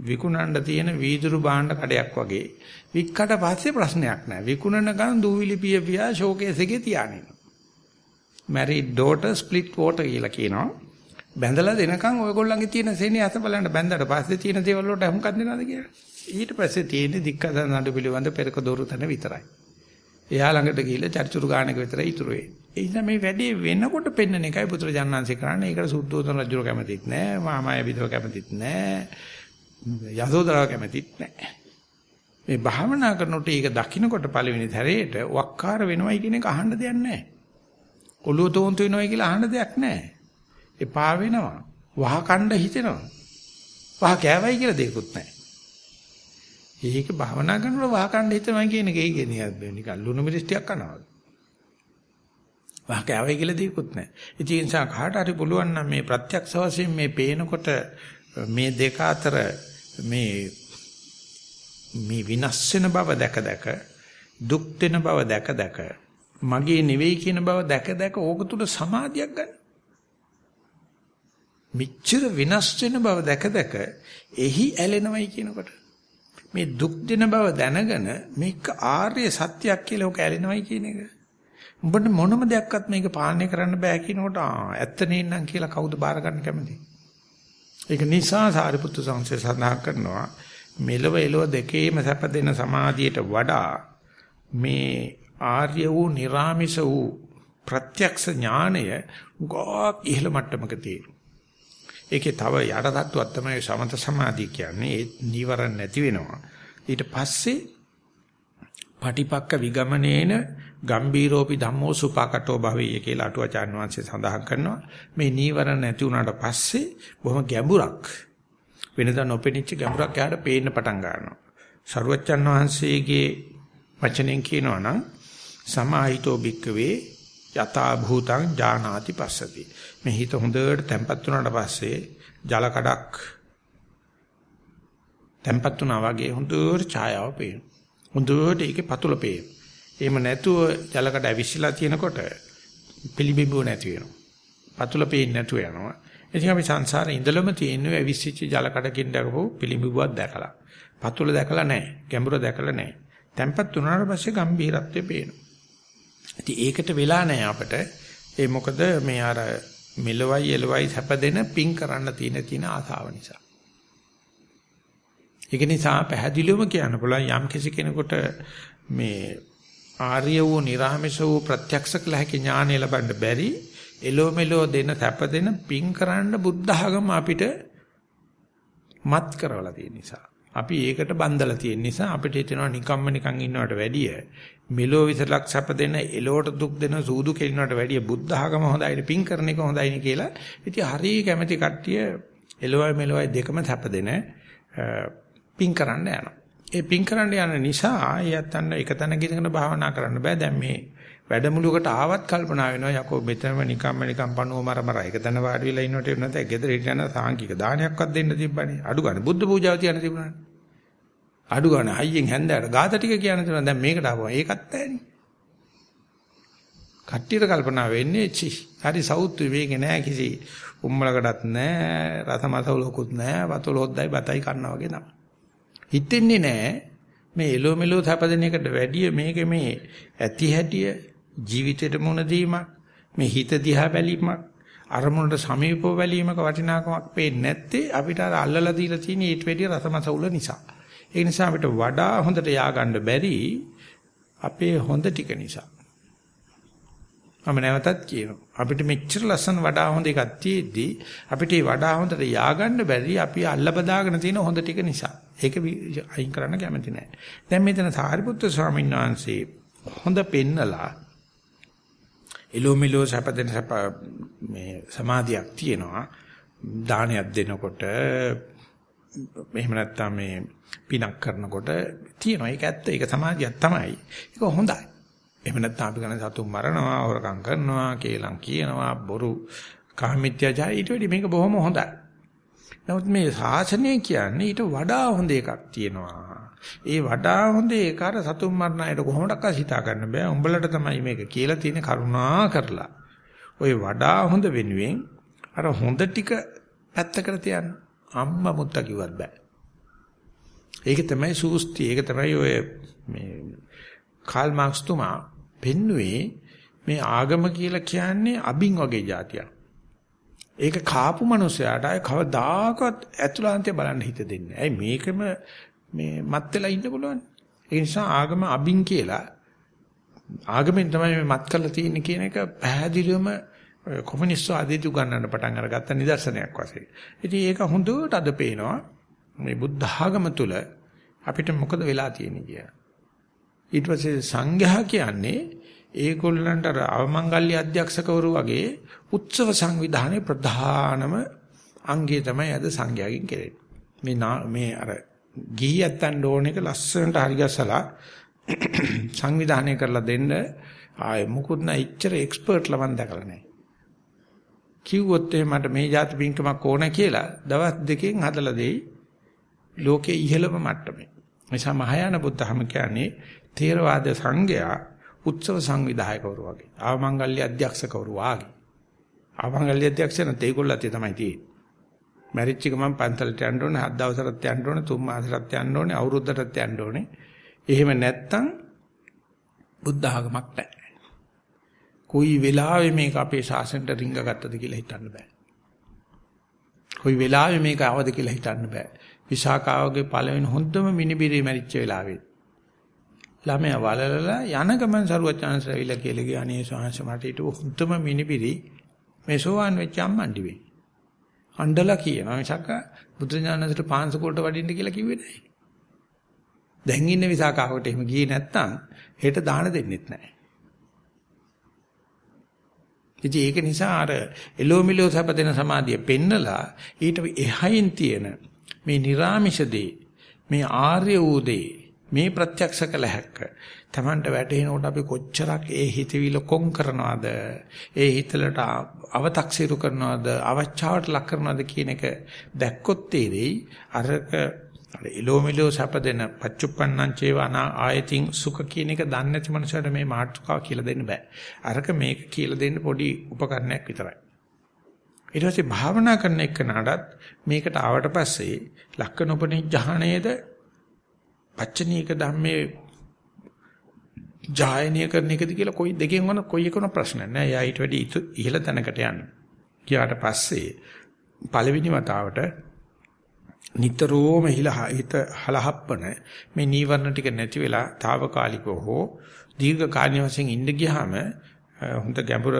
විකුණන්න තියෙන වීදුරු භාණ්ඩ කඩයක් වගේ. වික්කට පස්සේ ප්‍රශ්නයක් නැහැ. විකුණන ගමන් දූවිලි පිය පියා ෂෝකේස් එකේ තියාගෙන. married daughter split water කියලා කියනවා. බැඳලා දෙනකන් ඔයගොල්ලන්ගේ තියෙන සෙනෙහ අත බලන්න බැඳලා පස්සේ තියෙන දේවල් වලට අහුම්කම් දෙනවද කියලා. ඊට පස්සේ තියෙන්නේ දික්කසන් නඩු පිළිබඳ පෙරක දොරු තන විතරයි. එයා ළඟට ගිහිල්ලා චර්චුරු ගානක විතරයි ඉතුරු වෙන්නේ. ඒ නිසා මේ වැඩේ වෙනකොට පෙන්නන එකයි පුත්‍රජානන්සේ කරන්නේ. ඒකට සුද්ධෝදන රජුර කැමතිත් නෑ, මාමාය විදව කැමතිත් නෑ, යසෝදරාව කැමතිත් නෑ. මේ භාවනා කරනකොට ඒක දකින්නකොට පළවෙනි සැරේට වක්කාර වෙනවයි කියන එක අහන්න දෙයක් නෑ. ඔළුව තෝන්තු වෙනවයි කියලා අහන්න දෙයක් නෑ. එපා වෙනවා. වහ කණ්ඩ හිතෙනවා. වහ කෑවයි කියලා දෙයක්වත් නැහැ. ඒක භාවනා කරනකොට වහ කණ්ඩ හිතනවා කියන එක ඒක නිකන් ලුණු මිරිස් ටිකක් කනවා. වහ කෑවයි කියලා දෙයක්වත් නැහැ. ඉතින් ඒ නිසා කාට හරි පුළුවන් නම් මේ ප්‍රත්‍යක්ෂ වශයෙන් මේ පේනකොට මේ දෙක අතර මේ මේ විනාශ වෙන බව දැක දැක දුක් දෙන බව දැක දැක මගේ නෙවෙයි කියන බව දැක දැක ඕක තුල සමාධියක් ගන්න. මිච්ඡර වෙනස් වෙන බව දැක දැක එහි ඇලෙනවයි කියනකොට මේ දුක් දෙන බව දැනගෙන මේක ආර්ය සත්‍යයක් කියලා ඔක ඇලෙනවයි කියන එක. උඹට මොනම දෙයක්වත් මේක පාලනය කරන්න බෑ කියනකොට ඇත්ත නේනම් කියලා කවුද බාර ගන්න කැමති? ඒක නිසා සාරිපුත්තු සංසය සඳහන් කරනවා මෙලව එලව දෙකේම සැප දෙන සමාධියට වඩා මේ ආර්ය වූ නිර්ාමිෂ වූ ප්‍රත්‍යක්ෂ ඥාණය ගොක් ඉහළ මට්ටමක තියෙනවා. ඒකේ තව යට තත්ත්වයක් තමයි සමත සමාධිය කියන්නේ. ඒ නීවරණ නැති වෙනවා. ඊට පස්සේ පටිපක්ක විගමනේන ගම්බීරෝපි ධම්මෝ සුපාකටෝ භවෙය කියලා අටුවචාන් වහන්සේ සඳහන් කරනවා. මේ නීවරණ නැති වුණාට පස්සේ බොහොම ගැඹුරක් වෙනදා නොපෙනිච්ච ගැඹුරක් එහාට පේන්න පටන් ගන්නවා. සරුවච්චන් වහන්සේගේ වචනෙන් කියනවා නම් සමාහිතෝ භික්කවේ යථා භූතං ජානාති පස්සති. මේ හිත හොඳට තැම්පත් වුණාට පස්සේ ජල කඩක් තැම්පත් වුණා වගේ හොඳට ඡායාව පේන. හොඳට ඒකේ පතුල පේන. එහෙම නැතුව ජල කඩ ඇවිස්සලා තියෙනකොට පිළිබිඹුව නැති වෙනවා. පතුල පේන්නේ නැතුව යනවා. ඉතින් අපි සංසාරේ ඉඳලම තියෙන්නේ ඇවිස්සිච්ච ජල කඩකින් දැකපු පිළිබිඹුවක් දැකලා. පතුල දැකලා නැහැ. ගැඹුර දැකලා නැහැ. තැම්පත් වුණාට පස්සේ ගම්භීරත්වය පේනවා. ඉතින් ඒකට වෙලා නැහැ අපිට. ඒ මොකද මේ අර මෙලවයි එලවයි සැපදෙන පිං කරන්න තියෙන තියෙන ආසාව නිසා. ඒක නිසා පැහැදිලිවම කියන්න පුළුවන් යම් කිසි කෙනෙකුට මේ ආර්ය වූ නිර්ාමේශ වූ ප්‍රත්‍යක්ෂ කළ හැකි ඥානය ලබන්න බැරි එලෝ මෙලෝ දෙන සැපදෙන පිං කරන්න බුද්ධ ආගම අපිට මත් කරවලා තියෙන නිසා. අපි ඒකට බන්දලා තියෙන නිසා අපිට හිතෙනවා නිකම්ම නිකන් ඉන්නවට වැඩිය මෙලෝ විසලක් සැප දෙන එලෝට දුක් දෙන සූදු කෙලිනවට වැඩිය බුද්ධ ආගම හොඳයිනේ පිං කරන එක හොඳයිනේ කියලා. ඉතින් හරිය කැමැති කට්ටිය එලෝයි මෙලෝයි දෙකම සැප දෙන පිං කරන්න යනවා. ඒ පිං කරන්න යන නිසා යත්තන්න එක තැනක ඉඳගෙන භාවනා කරන්න බෑ. දැන් මේ වැඩමුළුවකට ආවත් කල්පනා වෙනවා යකෝ මෙතනම නිකම්ම නිකම් පණුව මර මර එක තැන වාඩි වෙලා ඉන්නකොට නැත්නම් ගෙදර හිටියන සාංකික දානයක්වත් දෙන්න තිබ්බනේ. අඩු ගන්න බුද්ධ පූජාව තියන්න තිබුණානේ. අඩු ගන්න හයියෙන් හැන්දෑවට ગાත ටික කියන දේ දැන් මේකට ආවම ඒකත් නැහැනේ. කට්ටියට කල්පනා වෙන්නේ චි හරි සෞත් විවේකේ නැහැ කිසි උම්මලකටත් නැහැ රසමසවලකුත් නැහැ වතුල හොද්දයි බතයි කන්නා වගේ තමයි. හිතෙන්නේ නැහැ මේ එලෝ මෙලෝ සැපදෙන එකට වැඩිය මේක මේ ඇති හැටිය ජීවිතේට මුණ දීමක් මේ හිත දිහා බැලීමක් අරමුණට සමීපව බැලීමක වටිනාකමක් පේන්නේ නැත්තේ අපිට අර අල්ලලා දීලා තියෙන ඊට වැඩිය රසමසවුල නිසා. ඒ නිසා අපිට වඩා හොඳට ය아가න්න බැරි අපේ හොඳ ටික නිසා. මම නැවතත් කියනවා. අපිට මෙච්චර ලස්සන වඩා හොඳ එකක් තියෙද්දී අපිට ඒ වඩා හොඳට ය아가න්න බැරි අපි අල්ලබදාගෙන තියෙන හොඳ ටික නිසා. ඒක අයින් කරන්න කැමති නැහැ. දැන් මෙතන සාරිපුත්‍ර ස්වාමීන් වහන්සේ හොඳ පෙන්නලා එලෝමිලෝ සපදෙන සප මේ සමාධියක් තියෙනවා. දානයක් දෙනකොට එහෙම නැත්නම් මේ පිනක් කරනකොට තියෙනවා. ඒක ඇත්ත. ඒක සමාධියක් තමයි. ඒක හොඳයි. එහෙම නැත්නම් අපි කරන සතුන් මරනවා, හොරකම් කරනවා, කේලම් කියනවා, බොරු කාමීත්‍යජා ඊට වැඩි මේක බොහොම හොඳයි. නමුත් මේ ශාසනය කියන්නේ ඊට වඩා හොඳ එකක් තියෙනවා. ඒ වඩා හොඳ ඒක අර සතුන් මරණයට කොහොමඩක්වත් හිතා ගන්න බෑ. උඹලට තමයි මේක කියලා තියෙන කරුණා කරලා. ওই වඩා හොඳ වෙනුවෙන් අර හොඳ ටික පැත්තකට තියන්න. අම්මා මුත්තා කිව්වත් බෑ. ඒක තමයි සූස්ති. ඒක තමයි ඔය මේ කාල් මාක්ස් තුමා පෙන්නුවේ මේ ආගම කියලා කියන්නේ අබින් වගේ જાතියක්. ඒක කාපු මනුස්සයාට අය කවදාකවත් ඇතුළාන්තය බලන්න හිත දෙන්නේ. ඇයි මේකම මේ මත් වෙලා ඉන්න පුළුවන්. ඒ නිසා ආගම අබින් කියලා ආගමෙන් තමයි මේ මත් කරලා තියෙන්නේ කියන එක පැහැදිලිවම කොමියුනිස්ට් ආදීතු ගන්නන්න පටන් අරගත්ත නිදර්ශනයක් වශයෙන්. ඉතින් ඒක හොඳට අද පේනවා මේ බුද්ධ ආගම තුල අපිට මොකද වෙලා තියෙන්නේ කියලා. ඊට පස්සේ සංඝයා කියන්නේ ඒගොල්ලන්ට අර අවමංගල්‍ය අධ්‍යක්ෂකවරු වගේ උත්සව සංවිධානයේ ප්‍රධානම අංගය තමයි අද සංඝයාගෙන් කෙරෙන්නේ. මේ මේ අර ගිහියත්තන් ඕන එක ලස්සනට හරි ගස්සලා සංවිධානය කරලා දෙන්න ආය මුකුත් නැ ඉච්චර එක්ස්පර්ට් ලවන් දැකලා නැහැ. කිව්වොත් මට මේ જાති පින්කමක් ඕන කියලා දවස් දෙකෙන් හදලා දෙයි ලෝකේ ඉහළම මට්ටමේ. නිසා මහායාන බුද්ධහම කියන්නේ තේරවාද සංඝයා උත්සව සංවිධායකවරු වගේ. ආමංගල්‍ය අධ්‍යක්ෂකවරු වාගේ. ආමංගල්‍ය අධ්‍යක්ෂ නැත්නම් ඒගොල්ලෝ තමයි තියෙන්නේ. මැරිච් එක මම පන්සලට යන්න ඕනේ, හත් දවසකට යන්න ඕනේ, තුන් මාසකට යන්න ඕනේ, අවුරුද්දකට යන්න ඕනේ. එහෙම නැත්තම් බුද්ධ ආගමක් නැහැ. කොයි වෙලාවෙ මේක අපේ ශාසනයට රිංග ගත්තද කියලා හිතන්න බෑ. කොයි වෙලාවෙ මේක ආවද කියලා හිතන්න බෑ. විසාකාවගේ පළවෙනි හොඳම මිනිබිරි මැරිච්ච වෙලාවේ. ළමයා වලලලා යන ගමන් සරුවත් chance රැවිලා කියලා ගියා අනේ සාංශ මට ඊට හොඳම මිනිබිරි මේ සෝවන් වෙච්ච අම්මන්ඩි වෙයි. අණ්ඩලා කියනවා මිසක් බුදු ඥානසට පාංශකෝලට වඩින්න කියලා කිව්වේ නැහැ. දැන් ඉන්න විසාකාවට එහෙම ගියේ නැත්තම් හෙට දාන දෙන්නෙත් නැහැ. ඉතින් ඒක නිසා අර එලෝමිලෝ සපදෙන සමාධිය පෙන්නලා ඊට එහයින් තියෙන මේ නිර්ාමිෂ දේ මේ ආර්ය වූ දේ මේ ප්‍රත්‍යක්ෂ කළ හැක්ක Tamanට වැටෙනකොට අපි කොච්චරක් ඒ හිතවිල කොන් කරනවද ඒ හිතලට අව탁සිරු කරනවද අවචාවට ලක් කරනවද කියන එක දැක්කොත් තේරෙයි අරක අර එලෝමිලෝ සැපදෙන පච්චුප්පන්නං චේවනා ආයතින් සුඛ කියන එක දන්නේ නැති මනුස්සයට මේ මාතෘකාව කියලා දෙන්න බෑ. අරක මේක කියලා දෙන්න පොඩි උපකරණයක් විතරයි. ඊට පස්සේ භාවනා කරන එක්කනටත් මේකට ආවට පස්සේ ලක්කනොපනිඥාණයේද පච්චනීක ධම්මේ ජායනීය කරන එකද කියලා කොයි දෙකෙන් වන කොයි එකන ප්‍රශ්න නැහැ. එයා ඊට වැඩි ඉහළ තැනකට යන්න. ගියාට පස්සේ පළවෙනි වතාවට නිතරම හිත හලහප්පන මේ නීවරණ ටික නැති වෙලා తాවකාලිකව හෝ දීර්ඝ කාලීන වශයෙන් ඉඳ ගියාම හොඳ ගැඹුර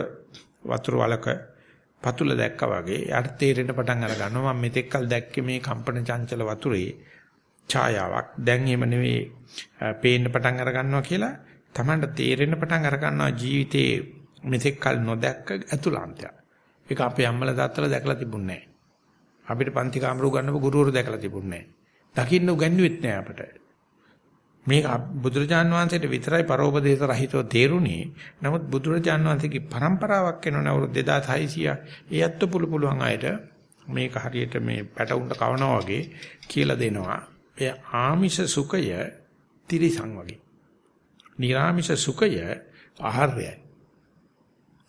වතුර වලක පතුල දැක්කා වගේ යාට තේරෙන්න පටන් අර ගන්නවා මම මෙතෙක්කල් දැක්කේ මේ කම්පන චංචල වතුරේ ඡායාවක් දැන් එහෙම නෙවෙයි පේන්න පටන් අර ගන්නවා කියලා Tamanට තේරෙන්න පටන් අර ගන්නවා ජීවිතේ මෙතෙක් කල නොදැක්ක අතුලාන්තයක්. ඒක අපේ අම්මලා තාත්තලා දැකලා තිබුණේ නැහැ. අපිට පන්ති කාමරු ගන්නව ගුරුවරු දැකලා තිබුණේ නැහැ. දකින්න උගන්වුවෙත් නැහැ අපට. මේක බුදුරජාන් වහන්සේට විතරයි පරෝපදේශ රහිතව තේරුණේ. නමුත් බුදුරජාන් වහන්සේගේ પરම්පරාවක් වෙනවනේ අවුරුදු 2600 ඒ අත්තු පුළු පුළුවන් අයට මේක හරියට මේ පැටවුන්ට කවනවා වගේ කියලා දෙනවා. ඒ ආමිෂ සුඛය තිරිසන් වගේ. නිර්ආමිෂ සුඛය ආහාරයයි.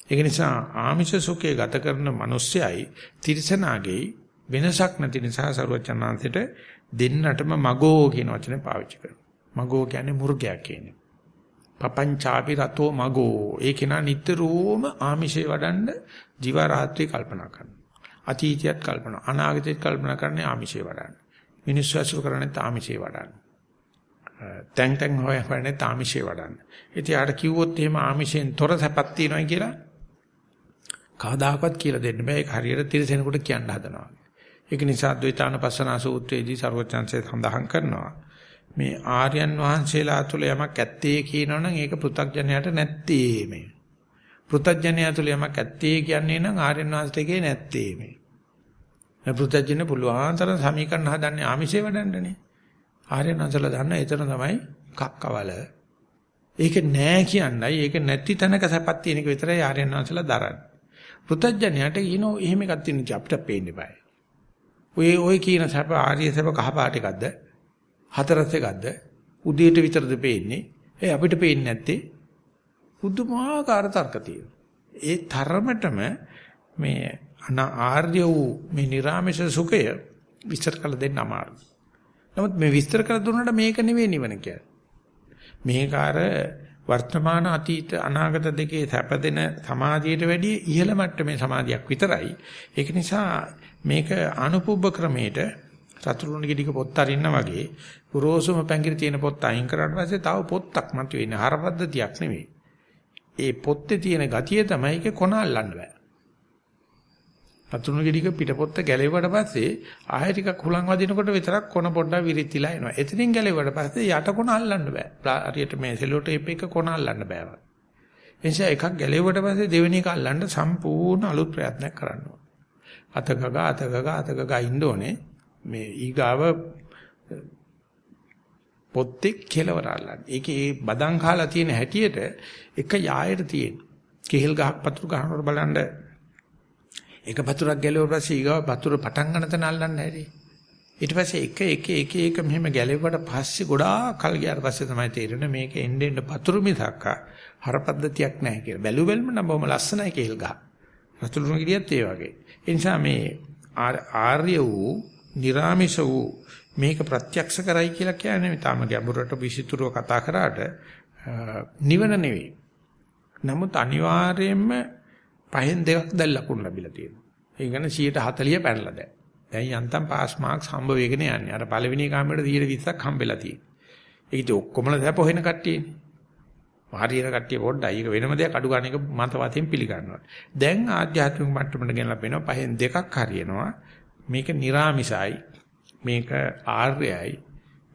ඒක නිසා ආමිෂ සුඛය ගත කරන මිනිස්සයයි තිරිසනාගේ වෙනසක් නැති නිසා සරුවචනාන්තයට දෙන්නටම මගෝ කියන වචනේ පාවිච්චි කරනවා. මගෝ කියන්නේ මුර්ගයා කියන්නේ. පපංචාපි රතෝ මගෝ. ඒ කෙනා නිතරම ආමිෂේ වඩන්න ජීව රාත්‍රී කල්පනා කරනවා. අතීතයත් කල්පනා අනාගතයත් කල්පනා කරන්නේ ආමිෂේ වඩන්න. මිනිස්සු අසුර කරන්නේ ආමිෂේ වඩන්න. තැන් තැන් හොය හොයන්නේ ආමිෂේ වඩන්න. ඉතින් ආට කිව්වොත් එහෙම ආමිෂෙන් තොර සැපක් තියෙනවා කියලා කවදාකවත් කියලා දෙන්න බෑ. ඒක හරියට තිරසෙනෙකුට කියන්න හදනවා. ඒක නිසා ද්වෛතානපස්සනා සූත්‍රයේදී ਸਰවඥාන්සේ සඳහන් කරනවා. මේ ආර්යයන් වහන්සේලා තුළ යමක් ඇත්තේ කියනවනම් ඒක පෘථග්ජනයට නැත්තේ මේ. පෘථග්ජනයා තුළ යමක් ඇත්තේ කියන්නේ නම් ආර්යයන් වහන්සේගේ නැත්තේ මේ. මේ පෘථග්ජන පුළුවන්තර සමීකරණ හදන්නේ ආමිෂේ වඩන්නනේ. ආර්යයන් වහන්සේලා දන්න එතන තමයි කක්කවල. ඒක නෑ කියන්නයි ඒක නැති තැනක සැපක් තියෙන එක විතරයි ආර්යයන් වහන්සේලා දරන්නේ. පෘථග්ජනයට කියනෝ එහෙම එකක් තියෙන අපිට පේන්නේ බෑ. ඔය ඔය කියන සැප ආර්ය සැප කහ පාට එකක්ද? හතරස් එකක්ද? උදේට විතරද පේන්නේ? ඒ අපිට පේන්නේ නැත්තේ පුදුමාකාර තර්ක ඒ තරමටම මේ ආර්ය වූ මේ නිර්ාමේශ සුඛය විස්තර කළ දෙන්න අමාරුයි. නමුත් මේ විස්තර කළ දුන්නාට මේක නෙවෙයි නිවන කියන්නේ. මේක අර වර්තමාන අතීත අනාගත දෙකේ සැපදෙන සමාධියට වැඩිය ඉහළ මට්ටමේ සමාධියක් විතරයි. ඒක නිසා මේක අනුපුබ්බ ක්‍රමයට සතුරුණ ගෙඩික පොත් අරින්න වගේ පුරෝසුම පැංගිරි තියෙන පොත් අයින් කරාට පස්සේ තව පොත්තක් මතුවෙන්නේ හරපද්ධතියක් නෙවෙයි. ඒ පොත්තේ තියෙන ගතිය තමයි ඒක කොන අල්ලන්න බෑ. සතුරුණ ගෙඩික පිටපොත්ත ගැලෙව්වට පස්සේ ආයෙ ටිකක් හුලං වදිනකොට විතරක් කොන පොඩ්ඩක් විරිතිලා එනවා. එතනින් ගැලෙව්වට පස්සේ යට කොන අල්ලන්න බෑ. හරියට මේ සෙලෝ ටේප් එක කොන අල්ලන්න බෑ. එනිසා එකක් ගැලෙව්වට පස්සේ දෙවෙනි එක අල්ලන්න සම්පූර්ණ අලුත් ප්‍රයත්නයක් කරන්න ඕන. අතගග අතගග අතගග ඉන්න ඕනේ. මේ ඊගාව පොත්තේ කෙලවර අල්ලන්න. ඒකේ ඒ බදන් කාලා තියෙන හැටියට එක යායට තියෙන. කෙහෙල් ගහක් පතුරු ගහනකොට බලන්න එක පතුරක් ගැලුවා පස්සේ ඊගාව පතුර පටන් ගන්න තැන අල්ලන්න හැටි. ඊට පස්සේ එක එක එක එක මෙහෙම ගැලෙව්වට පස්සේ ගොඩාක් කල් ගියාට පස්සේ තමයි තේරෙන්නේ මේක එන්න එන්න පතුරු මිසක් හරපද්ධතියක් නැහැ කියලා. බැලු බැලම නම් බොහොම ලස්සනයි කෙහෙල් ගහ. රතුළුණු ගිරියත් ඒ වගේ. ඒ නිසා මේ ආර්ය වූ, निराමිෂ වූ මේක ප්‍රත්‍යක්ෂ කරයි කියලා කියන්නේ තාම ගැඹුරට විසිතුරව කතා කරාට නිවන නෙවෙයි. නමුත් අනිවාර්යයෙන්ම පහෙන් දෙකක් දැල් ලකුණු ලැබිලා තියෙනවා. ඒ කියන්නේ 140 පැනලා දැන්. දැන් යන්තම් පාස් මාක්ස් හම්බ වෙගෙන යන්නේ. අර පළවෙනි කාමරේට 120ක් හම්බෙලා තියෙනවා. ඒක ඉතින් ඔක්කොමල දැප හොයන කට්ටියනේ. හරියන කට්ටිය පොඩ්ඩයි. ඒක වෙනම දෙයක් අඩු ගන්න එක මත වතෙන් පිළිගන්නවා. දැන් ආධ්‍යාත්මික මට්ටමට ගෙනලා පේනවා පහෙන් දෙකක් හරියනවා. මේක निराமிසයි මේක ආර්යයි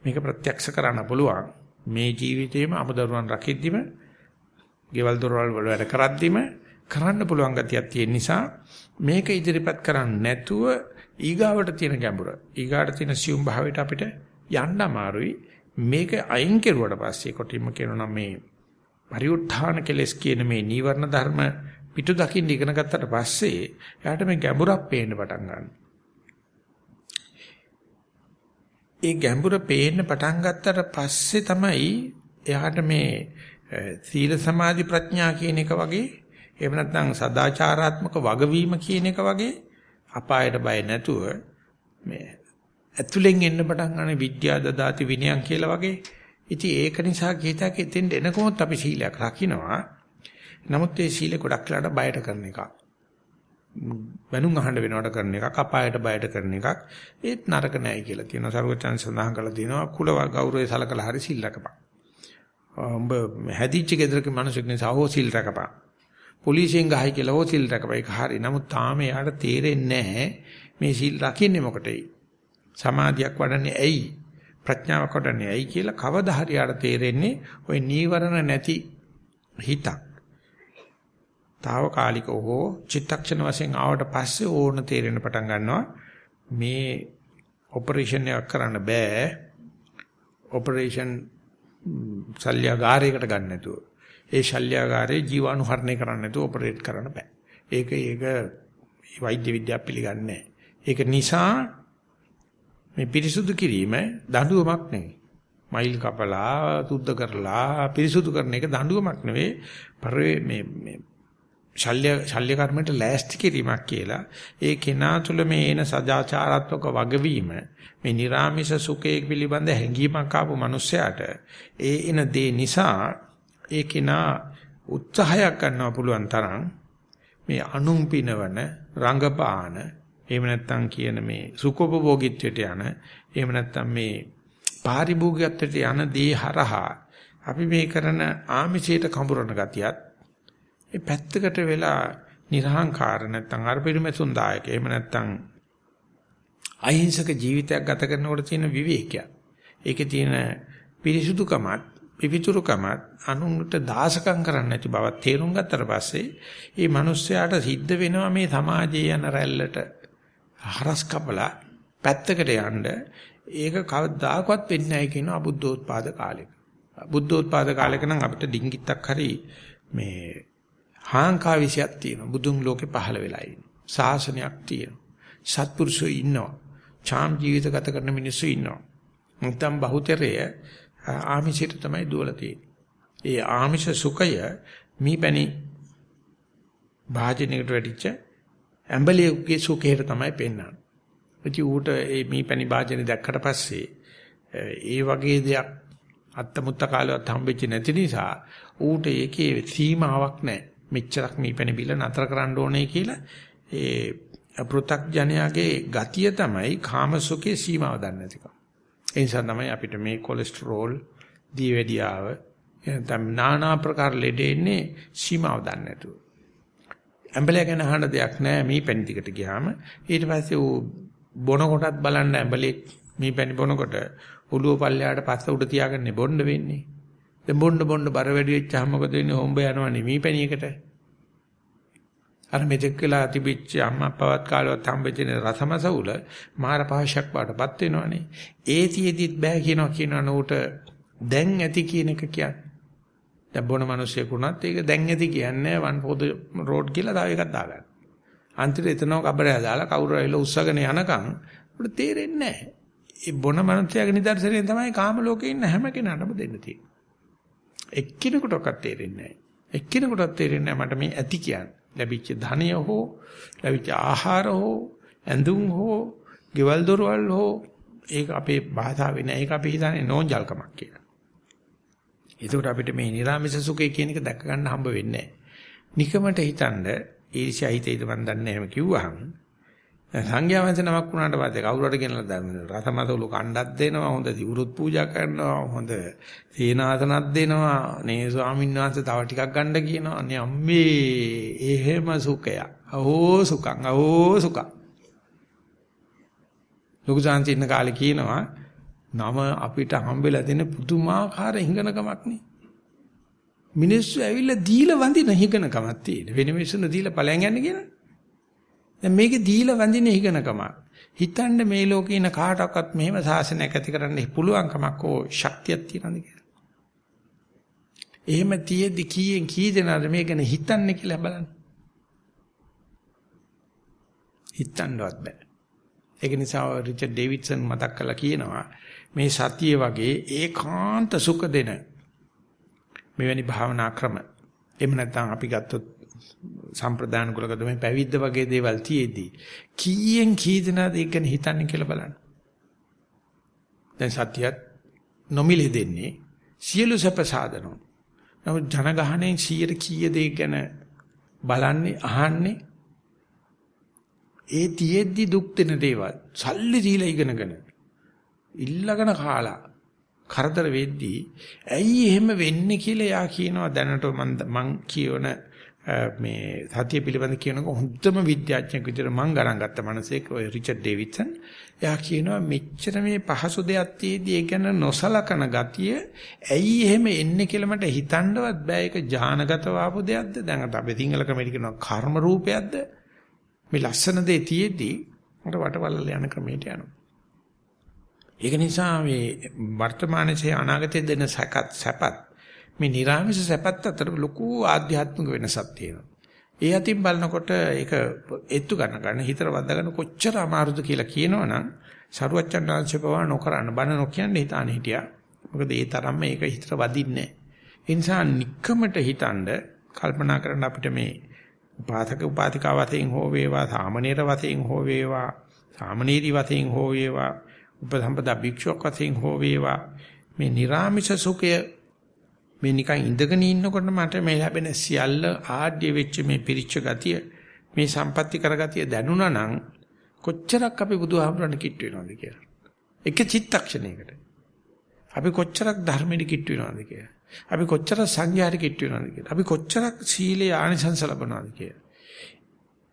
මේක ප්‍රත්‍යක්ෂ කරන්න පුළුවන්. මේ ජීවිතේම අමුදරුවන් රකිද්දිම ගෙවල් දොරවල් වල වැඩ කරද්දිම කරන්න පුළුවන් ගතියක් තියෙන නිසා මේක ඉදිරිපත් කරන්නේ නැතුව ඊගාවට තියෙන ගැඹුර. ඊගාට තියෙන සියුම් භාවයට අපිට යන්න අමාරුයි. මේක අයින් කෙරුවට පස්සේ කොටින්ම කියනවා මේ පරිඋත්ථාන කෙලස් කියන මේ නීවරණ ධර්ම පිටු දකින්න ඉගෙන ගත්තට පස්සේ එයාට මේ ගැඹුරක් පේන්න පටන් ගන්නවා. ඒ ගැඹුර පේන්න පටන් ගත්තට පස්සේ තමයි එයාට මේ සීල සමාධි ප්‍රඥා කියන එක වගේ එහෙම නැත්නම් සදාචාරාත්මක වගවීම කියන එක වගේ අපායට බය නැතුව මේ ඇතුලෙන් එන්න පටන් ගන්න විද්‍යා දදාති විනයන් කියලා වගේ ඉතින් ඒක නිසා කීතක එතෙන් එනකොත් අපි සීලයක් රකින්නවා. නමුත් ඒ සීල ගොඩක් වෙලාට බයට කරන එකක්. බැනුම් අහන්න වෙනවට කරන එකක්, අපායට බයට කරන එකක්. ඒත් නරක නෑ කියලා කියනවා. සරුවචන් සඳහන් කරලා දිනවා කුල ගෞරවය සලකලා හරි සීල් රකපන්. උඹ හැදිච්ච ගෙදරක මිනිසෙක් නිසා හෝ සීල් රකපන්. පොලිසියෙන් ගහයි කියලා හෝ සීල් රකපන්. ඒක හරි. නමුත් තාම එයාට තේරෙන්නේ නැහැ මේ සීල් රකින්නේ මොකටයි. සමාධියක් වඩන්නේ ඇයි? ප්‍රඥාව කොටන්නේ ඇයි කියලා කවදා හරි ආට තේරෙන්නේ ওই නීවරණ නැති හිතක්. తాවකාලිකව හෝ චිත්තක්ෂණ වශයෙන් ආවට පස්සේ ඕන තේරෙන්න පටන් ගන්නවා මේ ඔපරේෂන් එකක් කරන්න බෑ. ඔපරේෂන් ශල්‍යගාරයකට ගන්න නැතුව. ඒ ශල්‍යගාරයේ ජීවාණුහරණය කරන්න නැතුව ඔපරේට් කරන්න බෑ. ඒක ඒක වෛද්‍ය විද්‍යාව පිළිගන්නේ ඒක නිසා මේ පිරිසුදු කිරීම දඬුවමක් නෙවෙයි. මයිල් කපලා සුද්ධ කරලා පිරිසුදු කරන එක දඬුවමක් නෙවෙයි. පරේ මේ මේ ශල්‍ය ශල්‍ය කර්මයට ලෑස්ති කිරීමක් කියලා. ඒ කෙනා තුළ මේ එන සදාචාරාත්මක වගවීම මේ නිර්ාමිෂ සුඛයේ පිළිබඳ හැඟීමක් ආපු මිනිසයාට ඒ එන දේ නිසා ඒ කෙනා උත්සාහයක් ගන්නවා පුළුවන් තරම් මේ අනුම් පිනවන රංගපාන එහෙම නැත්නම් කියන මේ සුඛෝපභෝගීත්වයට යන එහෙම නැත්නම් මේ පාරිභෝගිකත්වයට යන දේ හරහා අපි මේ කරන ආමිෂයට කඹරන ගතියත් ඒ පැත්තකට වෙලා නිර්හංකාර නැත්නම් අර්පිරිමසුන් දායක එහෙම නැත්නම් අහිංසක ජීවිතයක් ගත කරනකොට තියෙන විවේකය. ඒකේ තියෙන පිරිසුදුකමත් පිවිතුරුකමත් අනුන්ට දාසකම් කරන්න නැති බව තේරුම් ගත්තට පස්සේ මේ මිනිස්යාට සිද්ධ වෙනවා මේ සමාජයේ යන රැල්ලට හරස් කපලා පැත්තකට යන්න ඒක කවදාකවත් වෙන්නේ නැහැ කියන අබුද්ධෝත්පාද කාලෙක. බුද්ධෝත්පාද කාලෙක නම් අපිට ඩිංගිත්තක් හරි මේ හාංකා විශයක් තියෙනවා. බුදුන් ලෝකේ පහළ වෙලා ඉන්නේ. ශාසනයක් තියෙනවා. සත්පුරුෂෝ ඉන්නවා. ඡාම් ජීවිත ගත කරන මිනිස්සු ඉන්නවා. මුත්තම් බහුතරය ආමිෂයට තමයි දුවලා තියෙන්නේ. ඒ ආමිෂ සුඛය මීපැණි භාජනයකට වැටිච්ච ඇඹලියුගේ සුඛයට තමයි පෙන්වන්නේ. ඉති ඌට මේ මීපැණි භාජනේ දැක්කට පස්සේ ඒ වගේ දෙයක් අත්තමුත්ත කාලවත් හම්බෙච්ච නැති නිසා ඌට ඒකේ සීමාවක් නැහැ. මෙච්චරක් මේ පැන බිල නතර කරන්න ඕනේ කියලා ඒ පෘථග්ජනයාගේ ගතිය තමයි කාමසුඛේ සීමාව දන්නේ නැතිකම. ඒ නිසා තමයි අපිට මේ කොලෙස්ටරෝල්, දීවැඩියාව එතන নানা ප්‍රකාර ලෙඩේ ඉන්නේ සීමාව දන්නේ නැතුව. ඇඹලේ ගැන අහන්න දෙයක් නැහැ මේ පැණි දිකට ගියාම. ඊට පස්සේ ඌ බොන කොටත් බලන්න ඇඹලේ මේ පැණි බොනකොට ඔළුව පල්ලයට පස්ස උඩ තියාගන්නේ බොන්න වෙන්නේ. දැන් බොන්න බොන්න බර වැඩි වෙච්චාම මොකද වෙන්නේ? හොම්බ යනවා නෙමී පැණියකට. අර මෙතෙක් වෙලා තිබිච්ච අම්මා අප්පවත් කාලවත් හම්බෙච්ච රසමසවුල මාර පහශක් වඩපත් වෙනවනේ. ඒතිෙදිත් බෑ කියනවා කියනවා නෝට දැන් ඇති කියන එක කියන්නේ. දැන් බොන මිනිස්සුෙකුණත් ඒක දැන් ඇති කියන්නේ වන් පොද රෝඩ් කියලා තව එකක් දාගන්න. අන්තිමට එතනව කබරය දාලා කවුරු ඇවිල්ලා උස්සගෙන යනකම් උඩ තේරෙන්නේ නැහැ. ඒ බොන මිනිස්සයාගේ නිදර්ශනය තමයි කාම ලෝකේ ඉන්න හැම කෙනාටම දෙන්න තියෙන්නේ. එක්කිනෙකුටවත් තේරෙන්නේ නැහැ. එක්කිනෙකුටවත් තේරෙන්නේ නැහැ මට මේ ඇති කියන්නේ. ලැබිච්ච ධනය හෝ ලැබිච්ච ආහාර හෝ ඇඳුම් හෝ ගෙවල් දොරවල් හෝ ඒක අපේ භාෂාවේ නෑ ඒක අපි හිතන්නේ නෝන්ජල්කමක් කියලා. ඒකට අපිට මේ නිර්ාමිෂ සුඛය කියන එක දැක ගන්න හම්බ වෙන්නේ නෑ. නිකමට හිතනද ඊර්ෂ්‍යා හිතේද මන් දන්නේ එහෙම කිව්වහම සංඝයා වහන්සේ නමක් වුණාට පස්සේ කවුරුහට ගෙනලා දාන්න රසමතවලු කණ්ඩක් දෙනවා හොඳ දිවුරුත් පූජා කරනවා හොඳ සීනාසනක් දෙනවා. නේ ස්වාමීන් වහන්සේ තව ටිකක් ගන්න කියනවා. අනේ අම්මේ එහෙම සුඛය අහෝ සුඛං අහෝ සුඛං. ලොකු සාන්තින්න කාලේ කියනවා නම අපිට හම්බෙලා දෙන පුදුමාකාර හිඟනකමක් නේ. මිනිස්සු ඇවිල්ලා දීලා වඳින හිඟනකමක් තියෙන. වෙන මිනිස්සුන දීලා ඵලයන් යන්නේ කියලා. දැන් මේකේ දීලා වඳින ඉගෙනකම. හිතන්න මේ ලෝකේ ඉන්න කාටවත් මෙහෙම සාසනයක් ඇති කරන්න පුළුවන් කමක් හෝ ශක්තියක් තියනද කියලා. එහෙම තියෙද්දි කීයෙන් කී දෙනාද මේ ගැන හිතන්නේ කියලා බලන්න. හිතන්නවත් බෑ. ඒක නිසා රිචඩ් ඩේවිඩ්සන් මතක් කරලා කියනවා මේ සතිය වගේ ඒකාන්ත සුඛ දෙන මෙවැනි භාවනා ක්‍රම එහෙම නැත්නම් අපි ගත්තොත් සම්ප්‍රදාන කුලක තමයි පැවිද්ද වගේ දේවල් තියේදී කීයෙන් කී දෙනාද ඒක ගැන හිතන්නේ කියලා බලන්න. දැන් සත්‍යයත් නොමිලේ දෙන්නේ සියලු සැප සාධනෝ. නමුත් ජනගහණයෙන් 100ට කීය දේ ගැන බලන්නේ අහන්නේ ඒ තියෙද්දි දුක් දෙන දේවල් සල්ලි දීලා ඉගෙනගෙන ඉල්ලගෙන කාලා කරදර වෙද්දී ඇයි එහෙම වෙන්නේ කියලා යා කියනවා දැනට මම කියවන මේ සතිය පිළිබඳ කියනකො හොඳම විද්‍යාඥයෙක් විදිහට මම ගණන් ගත්ත මනසේක ඔය රිචඩ් ඩේවිඩ්සන්. එයා කියනවා මෙච්චර මේ පහසු දෙයක් තියේදී ඒ ගැන නොසලකන ගතිය ඇයි එහෙම එන්නේ කියලා මට හිතන්නවත් බෑ. ඒක ඥානගතව ආපු දෙයක්ද? දැන් අපි සිංහල ක්‍රමෙට කියනවා කර්ම රූපයක්ද? මේ ලස්සන දේ තියේදී මට වටවලල යන ක්‍රමයට යනවා. ඒක නිසා මේ වර්තමානයේ අනාගතයේ දෙන සැකත් සැපත් මේ නිර්ආමිෂ සැපත් අතර ලොකු ආධ්‍යාත්මික වෙනසක් තියෙනවා. ඒ අතින් බලනකොට ඒක එත්තු ගන්න ගන්න හිතට වද්දා ගන්න කොච්චර අමාරුද කියලා කියනවනම් සරුවච්චන් ආංශය පවා නොකරන්න බන නොකියන්නේ හිතාන හිටියා. මොකද ඒ තරම්ම ඒක හිතට වදින්නේ නැහැ. ඒ නිසා নিকකමට හිතනද කල්පනා කරන්න අපිට මේ උපාසක උපාතිකා වශයෙන් හෝ වේවා සාමණේර වශයෙන් හෝ වේවා සාමණේරි වශයෙන් හෝ වේවා උපසම්පදා භික්ෂුවක් වශයෙන් හෝ වේවා මේ නිර්ාමිෂ සුඛය මේ නිකන් ඉඳගෙන ඉන්නකොට මට මේ ලැබෙන සියල්ල ආඩ්‍ය වෙච්ච මේ පිරිච්ච ගතිය මේ සම්පatti කරගතිය දැනුණා නම් කොච්චරක් අපි බුදුහාමුදුරන් කිට් වෙනවද කියලා. එක චිත්තක්ෂණයකට. අපි කොච්චරක් ධර්මෙට කිට් වෙනවද කියලා. අපි කොච්චර සංඥාට කිට් වෙනවද කියලා. අපි කොච්චරක් සීලේ ආනිසංස ලබනවද කියලා.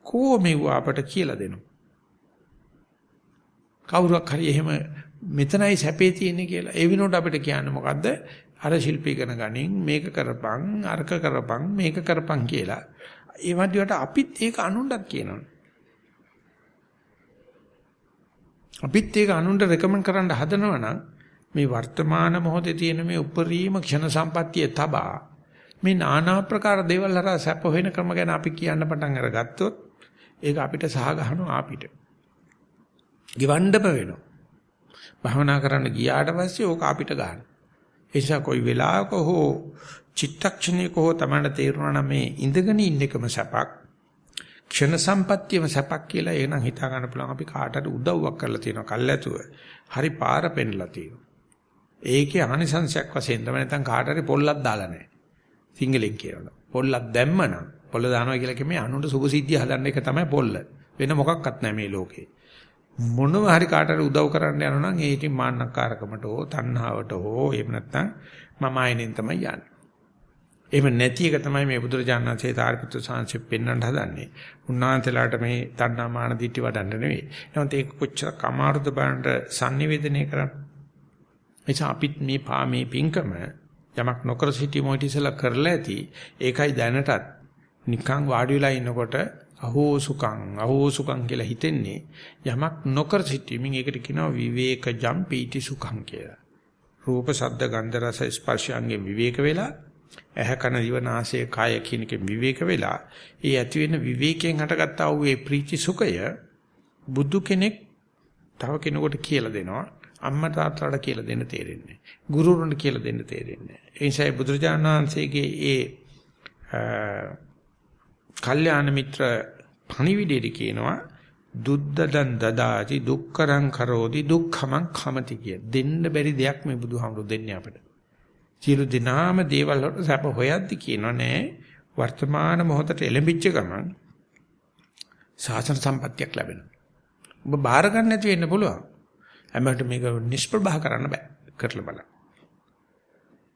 කෝ මෙව අපට කියලා දෙනවා. කවුරක් හරි එහෙම මෙතනයි සැපේ තියෙන්නේ කියලා. ඒ විනෝඩ අපිට කියන්නේ මොකද්ද? අර ශිල්පී කරන ගණින් මේක කරපන්, අරක කරපන්, මේක කරපන් කියලා. ඒ වදියට අපිත් ඒක අනුන්ටත් කියනවා. අපිත් ඒක අනුන්ට රෙකමන්ඩ් කරන්න හදනවා නම් මේ වර්තමාන මොහොතේ තියෙන මේ උපරිම ක්ෂණ සම්පත්තිය තබා මේ নানা ප්‍රකාර දේවල් හරහා සැප වෙන ක්‍රම ගැන අපි කියන්න පටන් අරගත්තොත් ඒක අපිට සහ ගහනවා අපිට. ගිවණ්ඩම වෙනවා. භවනා කරන්න ගියාට පස්සේ ඕක අපිට ගන්න. ඒ නිසා કોઈ වෙලාවක හෝ චිත්තක්ෂණයක හෝ තමයි තේරුණා නම් මේ ඉඳගෙන ඉන්න එකම සැපක්. ක්ෂණ සම්පත්තියම සැපක් කියලා එනං හිතා ගන්න පුළුවන් අපි කාටට උදව්වක් කරලා තියෙනවා කල්ැතුව. හරි පාර පෙන්නලා තියෙනවා. ඒකේ ආනිසංශයක් වශයෙන් තමයි නැත්නම් කාට හරි පොල්ලක් දාලා නැහැ. සිංගලෙන් කියනවා. පොල්ලක් දැම්මනම් පොල්ල දානවා කියලා කිව්වේ අනුන්ට සුභසිද්ධිය හදන්න එක තමයි පොල්ල. වෙන මොකක්වත් නැහැ මේ ලෝකේ. මොනව හරි කාට හරි උදව් කරන්න යනවා නම් ඒ ඉතින් මාන්නකාරකමට හෝ තණ්හාවට හෝ එහෙම නැත්නම් මම ආයෙනෙන් තමයි යන්නේ. එහෙම නැති එක තමයි මේ බුදුරජාණන් වහන්සේ තාරිපුත්‍ර සාංශෙ පෙන්වන්න හදන්නේ. උන්වහන්සේලාට මේ තණ්හා මාන දිටි වඩන්න නෙවෙයි. නමුත් ඒක කොච්චර කමාරුද බලන්න sannivedanaya කරන්න. එචා අපිත් මේ පා මේ පිංකම යමක් නොකර සිටීම ඉතිසලා කරලා ඇති. ඒකයි දැනටත් නිකන් වාඩි වෙලා ඉන්නකොට අහෝ සුඛං අහෝ සුඛං කියලා හිතෙන්නේ යමක් නොකර සිටීමෙන් ඒකට කියනවා විවේකජම් පීති සුඛං කියලා. රූප ශබ්ද ගන්ධ රස ස්පර්ශයන්ගෙන් විවේක වෙලා ඇහ කන දිව නාසය කය කියන එක විවේක වෙලා ඒ ඇති වෙන විවේකයෙන් හටගත්තා වූ ඒ ප්‍රීති සුඛය බුදු කෙනෙක් තව කෙනෙකුට කියලා දෙනවා. අම්මා තාත්තලාට කියලා දෙන්න තේරෙන්නේ ගුරුවරුන්ට කියලා දෙන්න තේරෙන්නේ ඒ නිසායි බුදුරජාණන් වහන්සේගේ ඒ කල්යාණ මිත්‍ර පණිවිඩයේදී කියනවා දුද්දදන් දදාති දුක්කරං කරෝති දුක්ඛමං khමති කිය. දෙන්න බැරි දෙයක් මේ බුදුහාමුදුරු දෙන්නේ අපිට. සියලු දිනාම දේවල් වලට සැප හොයද්දි කියනවා නෑ වර්තමාන මොහොතට එළඹිච්ච ගමන් සාසන සම්පත්තියක් ලැබෙනවා. ඔබ බාර ගන්න නැති වෙන්න පුළුවන්. හැමෝට මේක නිෂ්ප්‍රභා කරන්න බෑ. කරලා බලන්න.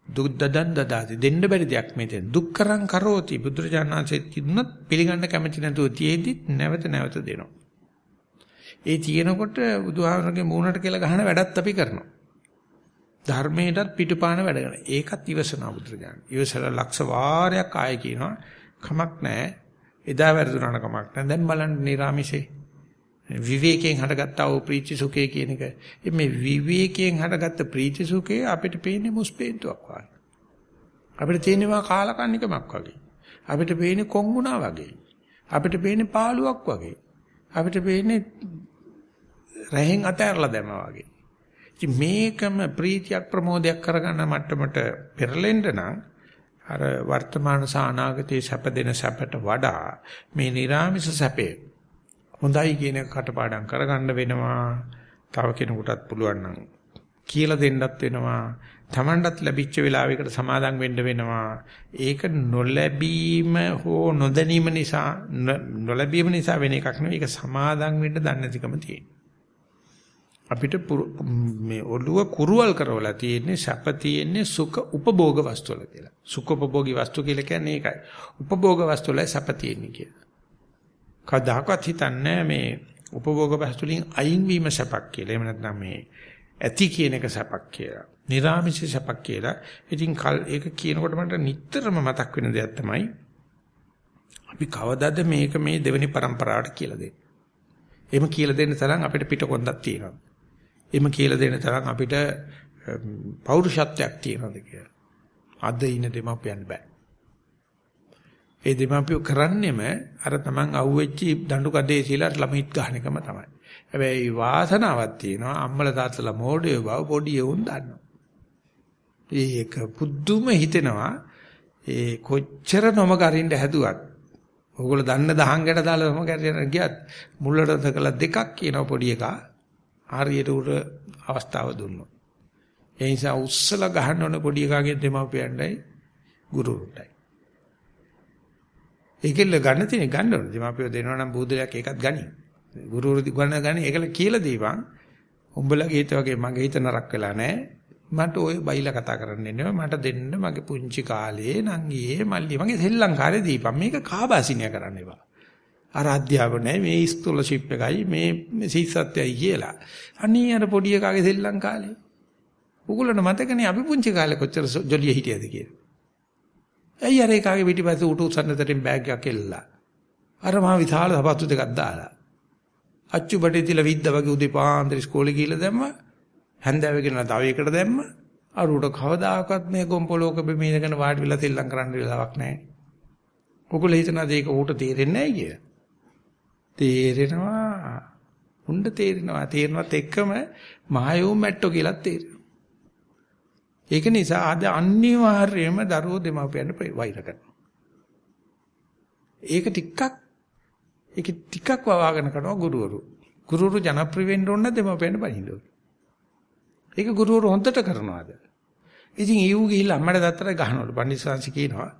දුක්දදන් දදාති දෙන්න බැරි දෙයක් මේ තියෙන දුක්කරං කරෝති බුදුරජාණන්සේ කිව්නොත් පිළිගන්න කැමති නැතුව තියෙද්දි නැවත නැවත දෙනවා. ඒ තියෙනකොට බුදුහාමරගේ මූණට කියලා ගහන වැඩත් අපි කරනවා. ධර්මයටත් පිටුපාන වැඩ කරන. ඒකත් ඉවසනවා බුදුරජාණන්. ඉවසලා ලක්ෂ වාරයක් ආයෙ කියනවා කමක් නැහැ. එදා වැරදුනාන කමක් නැහැ. දැන් බලන්න නිරාමිෂේ. විවේකයෙන් හටගත්තා වූ ප්‍රීති සුඛය කියන එක. මේ විවේකයෙන් හටගත්ත ප්‍රීති සුඛය අපිට පේන්නේ මුස්පේන්තුවක් වගේ. අපිට තේනවා කාලකන්නිකමක් වගේ. අපිට පේන්නේ කොංගුණා වගේ. අපිට පේන්නේ පාළුවක් වගේ. අපිට පේන්නේ රහෙන් අතහැරලා දැමා වගේ. ඉතින් මේකම ප්‍රීතියක් ප්‍රමෝදයක් කරගන්න මට්ටමට පෙරලෙන්න නම් අර වර්තමාන සහ අනාගතයේ සැප දෙන සැපට වඩා මේ නිර්ාමිෂ සැපේ හොඳයි කියන එක කටපාඩම් කරගන්න වෙනවා. තව කෙනෙකුටත් පුළුවන් නම් කියලා දෙන්නත් වෙනවා. Tamanටත් ලැබිච්ච වෙලාවයකට සමාදම් වෙන්න වෙනවා. ඒක නොලැබීම හෝ නොදැනීම නිසා නොලැබීම නිසා වෙන එකක් නෙවෙයි. ඒක සමාදම් වෙන්න දන්නේ නැතිකම තියෙනවා. අපිට මේ ඔළුව කුරුවල් කරවලා තියෙන්නේ සැප තියෙන්නේ සුඛ උපභෝග වස්තු වල කියලා. සුඛ උපභෝගී වස්තු කියලා කියන්නේ ඒකයි. උපභෝග වස්තු වල සැප තියෙන්නේ කියලා. කවදාකවත් හිතන්නේ මේ උපභෝග වස්තු වලින් අයින් වීම සැපක් කියලා. එහෙම නැත්නම් මේ ඇති කියන එක සැපක් කියලා. නිර්ාමිෂ සැපක් කියලා. ඉතින් කල් ඒක කියනකොට මට නිතරම මතක් වෙන දෙයක් තමයි අපි කවදාද මේක මේ දෙවෙනි પરම්පරාවට කියලා දෙන්නේ. එහෙම කියලා දෙන්න තරම් අපිට පිටකොන්දක් තියෙනවා. එම කියලා දෙන තරම් අපිට පෞරුෂත්වයක් තියෙනවද කියලා. අද ඉන්න දෙමාපියන් බෑ. ඒ දෙමාපියෝ කරන්නේම අර තමන් අහුවෙච්චි දඬු කඩේ සීලා ළමයිත් ගහන එකම තමයි. හැබැයි වාසනාවක් තියෙනවා අම්මල තාත්තලා මෝඩයෝ බව පොඩි එවුන් දන්නවා. ඒක පුදුම හිතෙනවා ඒ කොච්චර නොමග අරින්න හැදුවත් ඕගොල්ලෝ දන්න දහංගට දාලා මම කැරියන ගියත් මුල්ලට කළ දෙකක් කියන පොඩි එකා හරියට උර අවස්ථාව දුන්නොත්. ඒ නිසා උස්සලා ගහන්න ඕන පොඩි එකාගේ දෙමාපියන්ටයි ගුරුවරුන්ටයි. ඒකෙල්ල ගන්න තියෙන ගන්න ඕන. දෙමාපියෝ දෙනවා නම් බූදලයක් ඒකත් ගනි. ගුරුවරු ගන්න ගන්න. ඒකල කියලා දීපන්. උඹලගේ හිත වගේ මගේ හිත නරක වෙලා නැහැ. මට ওই බයිලා කතා කරන්න එන්නේ මට දෙන්න මගේ පුංචි කාලේ නංගියේ මල්ලි මගේ සෙල්ලම් කාලේ දීපන්. මේක කාබාසිනිය කරන්න එපා. අර අධ්‍යාපනයයි මේ ස්කෝලර්ෂිප් එකයි මේ සිස්සත්යයි කියලා. අනී අර පොඩි එකාගේ සෙල්ලම් කාලේ උගලන මතකනේ අපි පුංචි කාලේ කොච්චර ජොලිය හිටියද කියලා. ඇයි අර එකාගේ පිටිපස්සේ උටු සන්නතරින් බෑග් එකක් එල්ලලා අර මහා විශාල සපත්තු දෙකක් දාලා අච්චු බඩේ තියලා විද්ද වගේ උදේ පාන්දර ඉස්කෝලේ ගිහලා දැම්මා හැන්දෑවේ ගෙනලා තව එකකට දැම්ම අරුට කවදාකවත් මේ ගොම්පලෝක බෙමීනගෙන වාඩි වෙලා තෙල්ලම් කරන්න වෙලාවක් නැහැ. ඔගොල්ලෝ හිතනවා මේක ඌට තේරෙන්නේ නැහැ කියලා. තේරෙනවා. උණ්ඩ තේරෙනවා. තේරෙනවත් එක්කම මායෝ මැට්ටෝ කියලා තේරෙනවා. ඒක නිසා අද අනිවාර්යයෙන්ම දරුවෝ දෙමාපියන්ට වෛර කරනවා. ඒක ටිකක් ඒක ටිකක් වවාගෙන කරනවා ගුරුවරු. ගුරුවරු ජනප්‍රිය වෙන්න ඕන දෙමාපියන්ට බනින්න ඕන. ඒක ගුරුවරු හොඳට කරනවාද? ඉතින් ඊව් ගිහිල්ලා අම්මට තාත්තට ගහනවලු. පන්දිසාංශ කියනවා.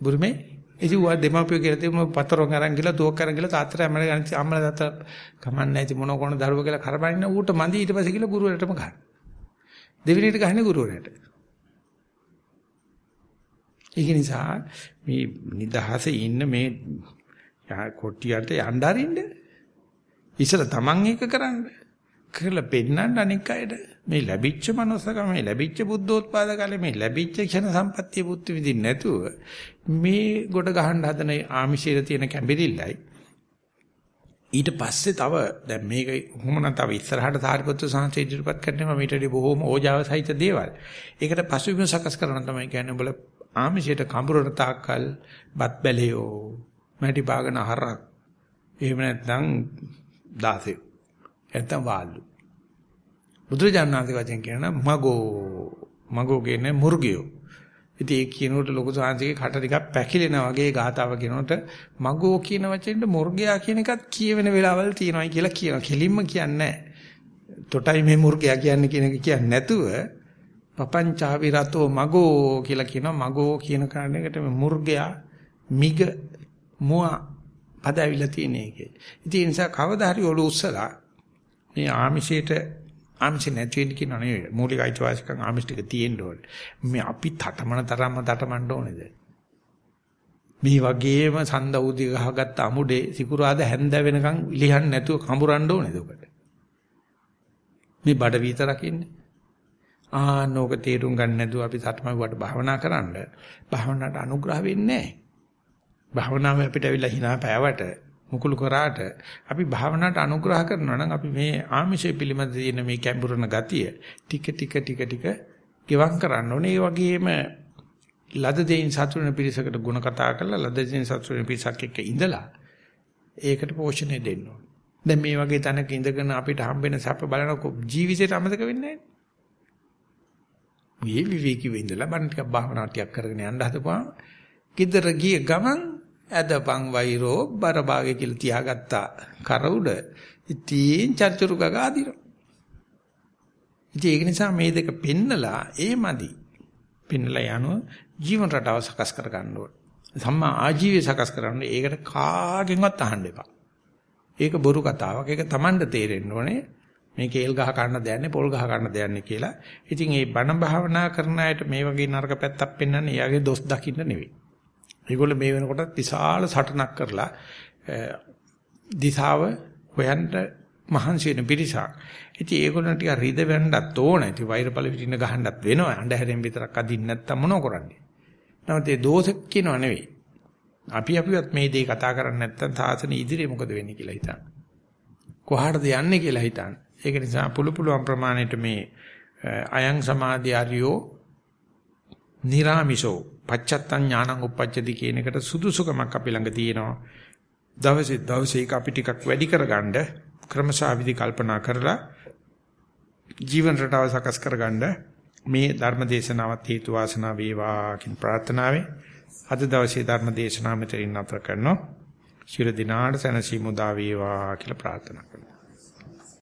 බුරුමේ ඉතින් වා දෙමාපියෝ කියලා තියම පතරොන් අරන් ගිහලා දුවක් අරන් ගිහලා තාත්තට අම්මට ගන්න අම්මලා තාත්තා කමන්නේ නැති මොන කොන දරුවෝ කියලා කරබනින්න ඌට මන්දි ඊට පස්සේ ගිහලා ගුරුවරටම ගහන. දෙවිනිට ගහන්නේ ගුරුවරයාට. ඒක නිසා මේ නිදහසේ ඉන්න මේ කොටියට යන්න අරින්න ඉතල තමන් ඒක කරන්න කියලා පෙන්නන්න අනික් අයට මේ ලැබිච්ච මනුස්සකම මේ ලැබිච්ච බුද්ධෝත්පාද කාලේ මේ ලැබිච්ච ක්ෂණ සම්පත්තිය බුද්ධ විදිහින් නැතුව මේ ගොඩ ගහන්න හදන ආමිෂයේ තියෙන කැඹිරිල්ලයි ඊට පස්සේ තව දැන් මේක කොහොමනම් තව ඉස්සරහට සාරිපුත්‍ර සංසේ ඉදිරිපත් කරනවා මීට වඩා බොහෝම ඕජාව සහිත දේවල්. ඒකට පසුබිම සකස් කරන තමයි කියන්නේ උඹල ආමිෂයට කඹරන තාක්කල් බත් බැලියෝ මැටි බාගෙන හරක් එහෙම නැත්නම් දාසේ නැත්නම් වාල්ලු. බුදුරජාණන්සේ වචෙන් කියනවා මගෝ මගෝ කියන්නේ මුර්ගියෝ. ඉතින් ඒ කියනකොට ලොකු සාංශිකේ කට ටිකක් පැකිලෙනා වගේ ගාතාව කියනකොට මගෝ කියන වචෙන්ට මුර්ගයා කියන එකත් කියවෙන වෙලාවල් තියෙනවායි කියලා කියනවා. කෙලින්ම කියන්නේ තොටයි මේ මුර්ගයා කියන්නේ කියන එක කියන්නේ නැතුව පපංචාවි රතෝ මගෝ කියලා කියනවා. මගෝ කියන කාරණේකට මුර්ගයා මිග මුව පද ඇවිල්ලා තියෙන එකේ. ඉතින් ඒ නිසා කවදා හරි ඔලු උස්සලා මේ ආමිෂයට ආමිෂ නැති වෙන්න කියන නෙවෙයි. මූලික අයිතිවාසිකම් ආමිෂ ටික තියෙන්න ඕනේ. මේ අපි තටමන තරම්ම තටමන්න ඕනේද? මේ වගේම සඳ උදි ගහගත්ත අමුඩේ සිකුරාද හැන්ද වෙනකන් ලිහන්න නැතුව කඹරන්න ඕනේද ඔකට? මේ බඩ විතරක් ඉන්නේ. ආනෝක තේරුම් ගන්න නැතුව අපි තටමවුවට භාවනා කරන්න භාවනාවට අනුග්‍රහ වෙන්නේ නැහැ. භාවනාව අපිට ඇවිල්ලා hina පෑවට මුකුළු කරාට අපි භාවනාවට අනුග්‍රහ කරනවා නම් අපි මේ ආමිෂය පිළිබඳ තියෙන මේ කැඹුරන ගතිය ටික ටික ටික ටික ගෙවම් කරන්න ඕනේ. ඒ වගේම ලද දෙයින් සතුටුන පිරිසකට ಗುಣ කතා කරලා ලද දෙයින් සතුටුන පිරිසක් එක්ක ඉඳලා ඒකට පෝෂණය දෙන්න ඕනේ. දැන් මේ වගේ තැනක ඉඳගෙන අපිට හම්බෙන සැප බලන ජීවිතේට අමතක වෙන්නේ නැහැ. මේ විවේකී වෙඳලා බණ ටිකක් භාවනා ටිකක් කරගෙන යන්න හදපුවාම ගෙදර ගිය ගමන් ඇදපන් වෛරෝ බරභාගය කියලා තියාගත්තා කර උඩ ඉතින් චර්චුරු ගගා දිනවා. ඉතින් ඒක නිසා මේ දෙක පෙන්නලා ඒ මදි. පෙන්නලා යනවා ජීවන රටාව සකස් කර ගන්න ඕන. සම්මා ආජීවය සකස් කරන්න ඒකට කාගෙන්වත් අහන්න එපා. ඒක බොරු කතාවක්. ඒක Tamanට තේරෙන්න ඕනේ. මේ කේල් ගහ ගන්න දෙන්නේ පොල් ගහ ගන්න දෙන්නේ කියලා. ඉතින් මේ බණ භාවනා කරන අයට මේ වගේ නරක පැත්තක් පෙන්වන්නේ එයාගේ දොස් දකින්න නෙවෙයි. මේගොල්ලෝ මේ වෙනකොටත් විශාල සටනක් කරලා දිශාව හොයන්න මහන්සි වෙන පිරිසක්. ඉතින් ඒගොල්ලන් ටික රිද වෙන්නත් ඕන. ඉතින් වෛරපල විදින්න ගහන්නත් වෙනවා. අඳුරෙන් විතරක් අදින්න නැත්තම් මොනව කරන්නේ? නමුත් ඒ දෝෂ කියනව නෙවෙයි. අපි අපිවත් මේ දේ කතා කරන්නේ නැත්තම් සාසන ඉදිරියේ මොකද වෙන්නේ කියලා හිතන්න. කොහාටද යන්නේ කියලා හිතන්න. ඒක නිසා පුළු පුළුවන් ප්‍රමාණයට මේ අයං සමාධි ආර්යෝ නිරාමිෂෝ පච්චත්තං ඥානං උප්පජ්ජති කියන එකට සුදුසුකමක් අපි ළඟ තියෙනවා. දවසේ දවසේ එක අපි ටිකක් වැඩි කරගන්න ක්‍රමශාවිදි කල්පනා කරලා ජීවන රටාව සකස් කරගන්න මේ ධර්ම දේශනාවත් හේතු වාසනා වේවා කියන ප්‍රාර්ථනාවෙන් අද දවසේ ධර්ම දේශනාව මෙතනින් නතර කරනවා. ශිර දිනාට සැනසීම උදා වේවා කියලා ප්‍රාර්ථනා කරනවා